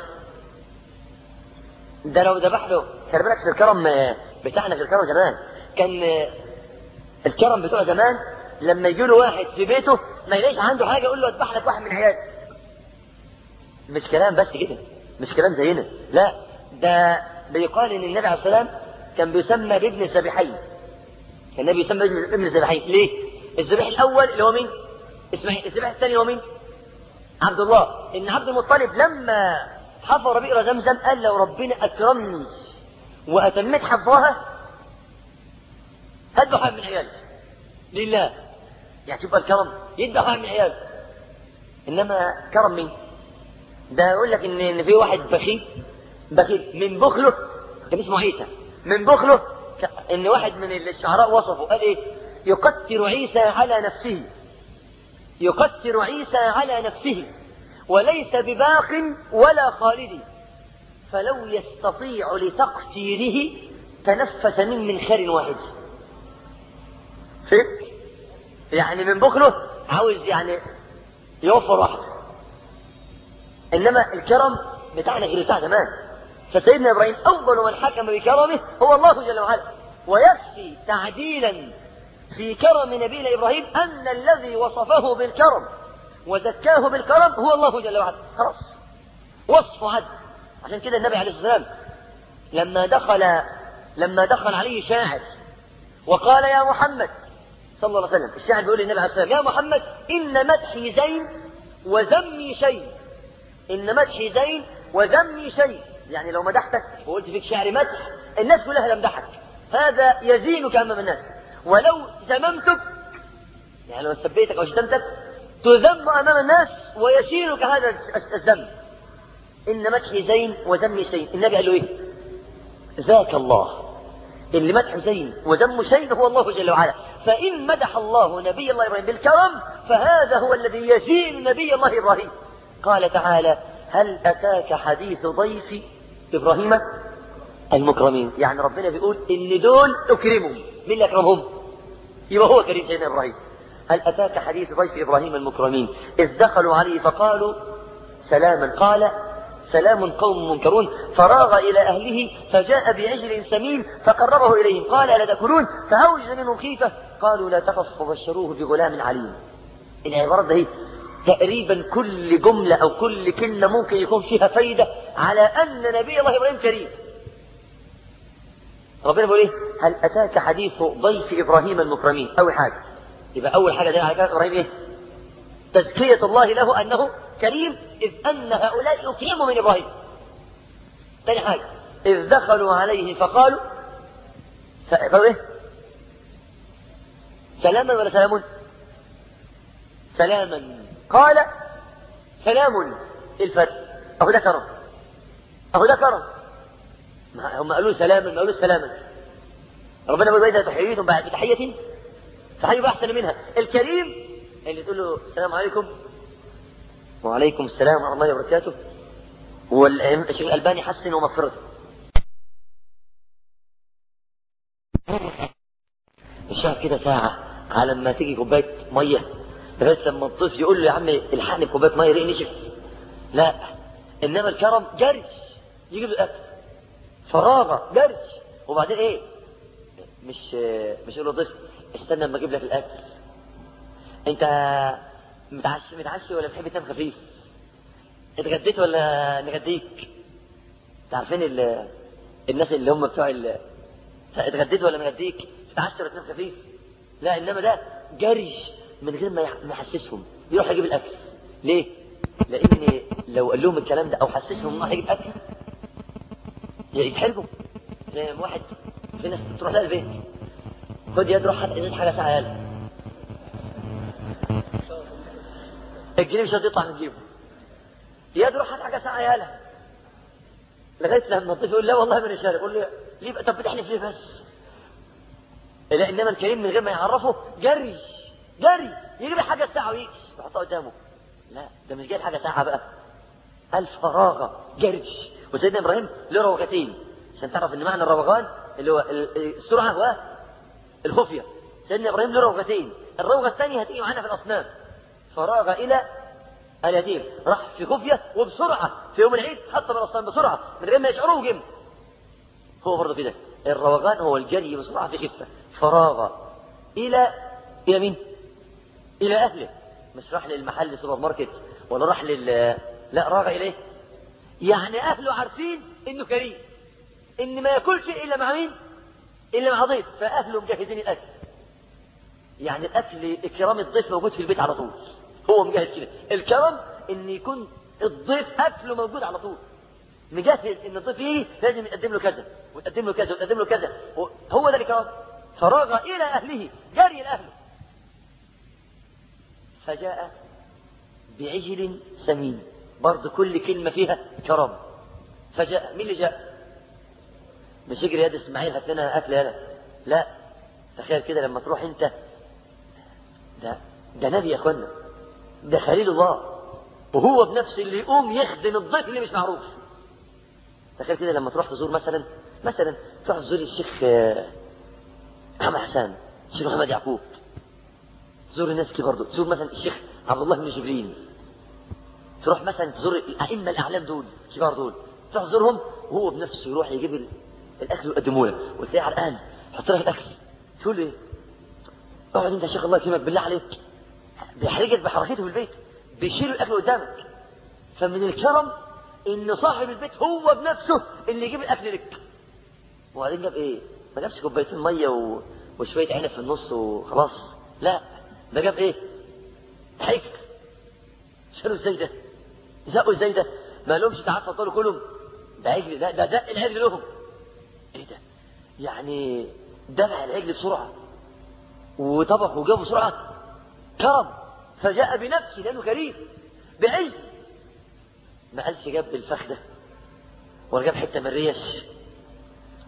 ده لو ذبح له خلي بالك في الكرم بتاعنا في الكرم زمان. كان الكرم بتوع زمان لما يجي له واحد في بيته ما يلاقيش عنده حاجة يقول له اذبح لك واحد من عيالي مش كلام بس كده مش كلام زينا. لا ده بيقال إن النبي عليه السلام كان بيسمى بابن الذبيحين كان النبي يسمى بابن الذبيحين ليه؟ الذبيح الأول اللي هو مين؟ اسماعيل الذبيح الثاني هو مين؟ عبد الله إن عبد المطلب لما حفر بئر زمزم قال لو ربنا أكرمني واتميت حفرها هذبح واحد من عيالي لله يعني شوف الكرم يذبح واحد من عياله إنما كرم مين؟ ده يقول لك إن في واحد بخيل بخيل من بخله كان اسمه عيسى من بخله. إن واحد من الشعراء وصفه قال إيه؟ يقتر عيسى على نفسه. يقتر عيسى على نفسه. وليس بباق ولا خالد. فلو يستطيع لتقتيره تنفس من منخر واحد. فهمت؟ يعني من بخله عاوز يعني يوفر واحدة إنما الكرم بتاعنا غير بتاع زمان. فسيدنا إبراهيم أول من حكم بكرمه هو الله جل وعلا ويكفي تعديلا في كرم نبينا إبراهيم أن الذي وصفه بالكرم وزكاه بالكرم هو الله جل وعلا. خلاص وصف عدل عشان كده النبي عليه الصلاة والسلام لما دخل لما دخل عليه شاعر وقال يا محمد صلى الله عليه وسلم الشاعر بيقول للنبي عليه الصلاة والسلام يا محمد إن مدحي زين وذمي شيء إن مدحي زين وذمي شيء. يعني لو مدحتك وقلت فيك شعر مدح الناس كلها تمدحك هذا يزينك أمام الناس. ولو ذممتك يعني لو سبيتك أو شتمتك تذم أمام الناس ويشينك هذا الذم إن مدحي زين وذمي شيء. النبي قال له إيه؟ ذاك الله. اللي مدح زين وذم شيء هو الله جل وعلا. فإن مدح الله نبي الله إبراهيم بالكرم فهذا هو الذي يزين نبي الله إبراهيم. قال تعالى هل أتاك حديث ضيف إبراهيم المكرمين. يعني ربنا بيقول إن دول أكرمهم. مين اللي أكرمهم؟ يبقى هو كريم سيدنا إبراهيم. هل أتاك حديث ضيف إبراهيم المكرمين؟ إذ دخلوا عليه فقالوا سلاما. قال سلام قوم منكرون. فراغ إلى أهله فجاء بعجل سمين فقربه إليهم. قال ألا تأكلون؟ فأوجز منهم خيفة. قالوا لا تخف فبشروه بغلام عليم. العبارة دي تقريبا كل جملة أو كل كلمة ممكن يكون فيها فايدة على أن نبي الله إبراهيم كريم. ربنا بيقول إيه؟ هل أتاك حديث ضيف إبراهيم المكرمين؟ أول حاجة. يبقى أول حاجة دي على كلام إبراهيم إيه؟ تزكية الله له أنه كريم إذ أن هؤلاء أكرموا من إبراهيم. ثاني حاجة. إذ دخلوا عليه فقالوا قالوا إيه؟ سلاما ولا سلام سلاما. قال سلام الفرق أهو ده كرم أهو ده كرم هم قالوا سلاما ما قالوا سلاما. ربنا يقول وإذا تحييتم بعد بتحية تحيوا أحسن منها. الكريم اللي تقول له السلام عليكم. وعليكم السلام ورحمة الله وبركاته. والشيخ الألباني حسن ومغفرته. يقعدش كده ساعة على ما تيجي كوباية مية. لغاية لما الطفل يقول له يا عم الحقني بكوباية مية ريق نشف لا إنما الكرم جري يجيب الأكل فراغة جري وبعدين إيه؟ مش مش يقول له استنى لما أجيب لك الأكل. أنت متعشي متعشي ولا بتحب تنام خفيف؟ اتغديت ولا نغديك؟ عارفين الناس اللي هم بتوع اتغديت ولا نغديك؟ تتعشى ولا تنام خفيف؟ لا إنما ده جري من غير ما يحسسهم. يروح يجيب الأكل. ليه؟ لأن لو قال لهم الكلام ده أو حسسهم إنه هيجيب أكل يتحرجوا. زي واحد في ناس تروح لها البيت. خد يد روح هات حاجة ساعة يلا. الجنيه مش هتطلع من جيبه. يد روح هات حاجة ساعة يلا. لغاية لما الطفل يقول لا والله ما أنا يقول له ليه طب بتحلف ليه بس؟ لا إنما الكريم من غير ما يعرفه جري. جري يجيب حاجة ساعة ويجي. يحطها قدامه. لا ده مش جاي حاجة ساعة بقى. الفراغه جري. وسيدنا إبراهيم له روغتين عشان تعرف إن معنى الروغان اللي هو السرعة والخفيه سيدنا إبراهيم له روغتين الروغه الثانية هتيجي معانا في الأصنام. فراغ إلى اليتيم راح في خفية وبسرعة. في يوم العيد حط من الأصنام بسرعة. من غير ما يشعروا جم هو برضه كده الروغان هو الجري بسرعة في خفة. فراغ إلى إلى مين؟ إلى أهله. مش راح للمحل سوبر ماركت ولا راح لل لا راغ إليه. يعني أهله عارفين إنه كريم. إن ما ياكلش إلا مع مين؟ إلا مع ضيف. فأهله مجهزين الأكل. يعني الاكل إكرام الضيف موجود في البيت على طول. هو مجهز كده. الكرم إن يكون الضيف أكله موجود على طول. مجهز إن الضيف يجي لازم يقدم له كذا وتقدم له كذا وتقدم له كذا. هو ده الكرم. فراغ إلى أهله جري لأهله. فجاء بعجل سمين. برضه كل كلمة فيها كرم. فجاء مين اللي جاء؟ مش يجري يد إسماعيل هات لنا أكل يلا لا. تخيل كده لما تروح أنت. ده ده نبي يا أخوانا. ده خليل الله. وهو بنفسه اللي يقوم يخدم الضيف اللي مش معروف. تخيل كده لما تروح تزور مثلا مثلا تروح تزور الشيخ محمد حسان الشيخ محمد يعقوب. تزور الناس كده برضه تزور مثلا الشيخ عبد الله بن جبريل. تروح مثلا تزور الأئمة الأعلام دول الكبار دول. تروح تزورهم وهو بنفسه يروح يجيب الأكل ويقدمه لك وتلاقيه عرقان حط لك الأكل. تقول إيه اقعد انت يا شيخ الله يكرمك بالله عليك. بيحرجك بحركته في البيت. بيشيل الأكل قدامك. فمن الكرم إن صاحب البيت هو بنفسه اللي يجيب الأكل لك. وبعدين جاب إيه؟ ما جابش كوبايتين مية و... وشوية عنب في النص وخلاص. لا. ده جاب إيه؟ حكر شالوا إزاي ده؟ زقوا إزاي ده. ما لهمش تعال تفضلوا كلهم. ده عجل ده ده دق العجل لهم. إيه ده؟ يعني دفع العجل بسرعة. وطبخ وجاب بسرعة. كرم. فجاء بنفسه لأنه كريم. بعجل ما قالش جاب الفخده ولا جاب حتة من الريش.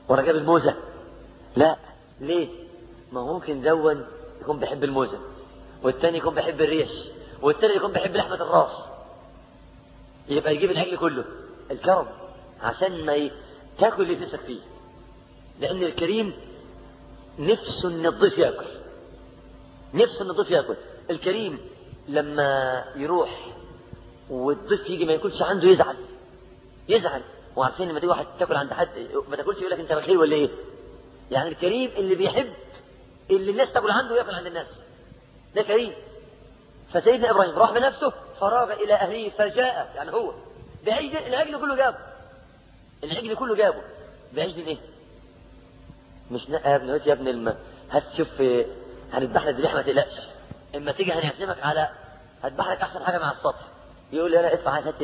ولا جاب الموزة. لا. ليه؟ ما ممكن دون يكون بيحب الموزة. والتاني يكون بيحب الريش والتاني يكون بيحب لحمة الراس. يبقى يجيب العجل كله الكرم عشان ما. تاكل اللي نفسك فيه. لأن الكريم نفسه الضيف ياكل. نفسه الضيف ياكل. الكريم لما يروح والضيف يجي ما ياكلش عنده يزعل. يزعل. وعارفين لما تيجي واحد تاكل عند حد ما تاكلش يقول لك انت بخيل ولا إيه؟ يعني الكريم اللي بيحب اللي الناس تاكل عنده وياكل عند الناس. كريم فسيدنا إبراهيم راح بنفسه فراغ إلى أهله فجاء يعني هو بعجل العجل كله جابه. العجل كله جابه. بعجل إيه مش نقى يا ابن يا ابن الم... هات شوف هنذبح ذبيحه ما تقلقش. إما تيجي هنعزمك على هذبح لك أحسن حاجة مع السطح. يقول لي أنا ادفع هات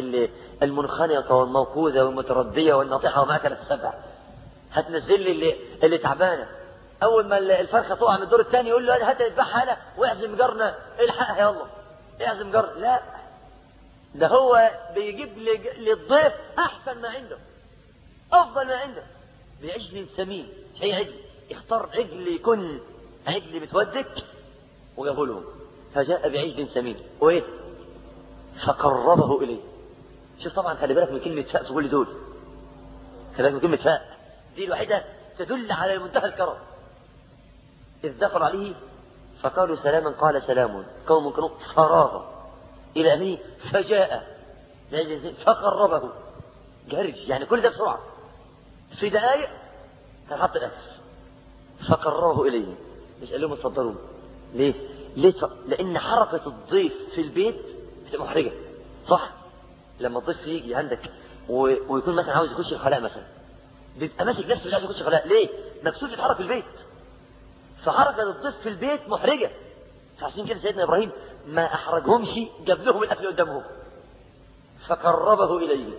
المنخنقة والموقوذة والمتردية والناطحة وما اكل السبع. هتنزل لي اللي, اللي تعبانة. أول ما الفرخة تقع من الدور الثاني يقول له هات اذبحها أنا واعزم جارنا الحقها يلا. اعزم جار لا. ده هو بيجيب للضيف أحسن ما عنده. أفضل ما عنده. بعجل سمين. اي عجل. اختار عجل يكون عجل متودك وجابه لهم فجاء بعجل سمين. وإيه؟ فقربه إليه. شوف طبعا خلي بالك من كلمة فاء في كل دول خلي بالك من كلمة فاء. دي الوحيدة تدل على منتهى الكرم. إذ دخل عليه فقالوا سلاما قال سلام قوم كانوا فراغ إلى أهله فجاء فقربه جرج يعني كل ده بسرعة في دقائق كان حط الأكل فقربه إليه مش قال لهم اتفضلوا ليه؟ ليه؟ لأن حركة الضيف في البيت بتبقى محرجة صح؟ لما الضيف يجي عندك ويكون مثلا عاوز يخش الخلاء مثلا بيبقى ماسك نفسه مش عاوز يخش الخلاء ليه؟ مكسوف يتحرك في البيت فحركة الضيف في البيت محرجة. فعشان كده سيدنا إبراهيم ما أحرجهمش جاب لهم الأكل قدامهم. فقربه إليه.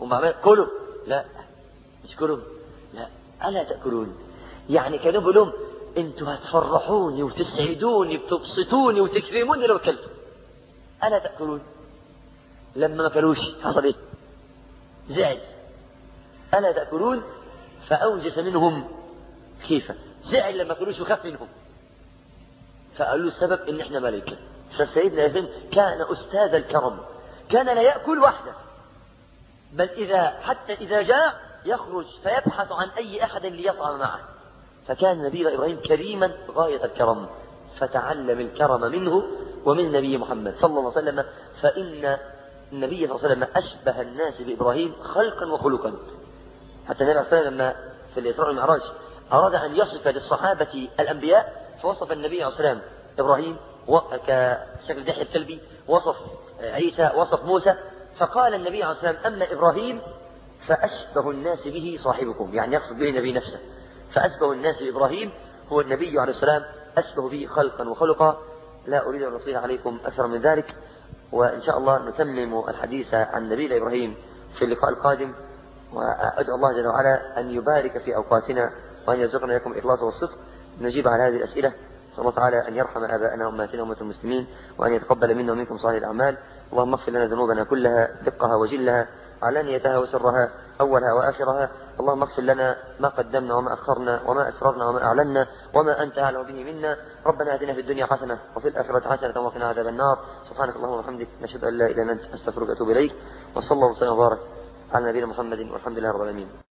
عمال كلوا. لا مش كلوا. لا ألا تأكلون؟ يعني كانوا بيقول لهم أنتوا هتفرحوني وتسعدوني وتبسطوني وتكرموني لو أكلتوا. ألا تأكلون؟ لما ما كلوش حصل إيه؟ زعل. ألا تأكلون؟ فأوجس منهم خيفة. زعل لما كلوش وخاف منهم. فقالوا له السبب إن إحنا ملائكة فسيدنا إبراهيم كان أستاذ الكرم. كان لا يأكل وحده. بل إذا حتى إذا جاء يخرج فيبحث عن أي أحد ليطعم معه. فكان نبي إبراهيم كريما غاية الكرم. فتعلم الكرم منه ومن نبي محمد صلى الله عليه وسلم. فإن النبي صلى الله عليه وسلم أشبه الناس بإبراهيم خلقا وخلقا. حتى النبي صلى الله عليه وسلم لما في الإسراء والمعراج أراد أن يصف للصحابة الأنبياء فوصف النبي عليه الصلاة والسلام إبراهيم كشكل دحية الكلبي وصف عيسى وصف موسى. فقال النبي عليه الصلاة والسلام أما إبراهيم فأشبه الناس به صاحبكم يعني يقصد به النبي نفسه. فأشبه الناس بإبراهيم هو النبي عليه السلام أشبه به خلقا وخلقا. لا أريد أن أطيل عليكم أكثر من ذلك وإن شاء الله نتمم الحديث عن نبينا إبراهيم في اللقاء القادم. وأدعو الله جل وعلا أن يبارك في أوقاتنا. وأن يرزقنا لكم الإخلاص والصدق. نجيب على هذه الأسئلة. نسأل الله تعالى أن يرحم آباءنا وأمهاتنا وأمة المسلمين وأن يتقبل منا ومنكم صالح الأعمال. اللهم اغفر لنا ذنوبنا كلها دقها وجلها علانيتها وسرها أولها وآخرها. اللهم اغفر لنا ما قدمنا وما أخرنا وما أسررنا وما أعلنا وما أنت أعلم به منا. ربنا آتنا في الدنيا حسنة وفي الآخرة حسنة وقنا عذاب النار. سبحانك اللهم وبحمدك نشهد أن لا إله إلا أنت أستغفرك وأتوب إليك. وصلى الله وسلم وبارك على نبينا محمد والحمد لله رب العالمين.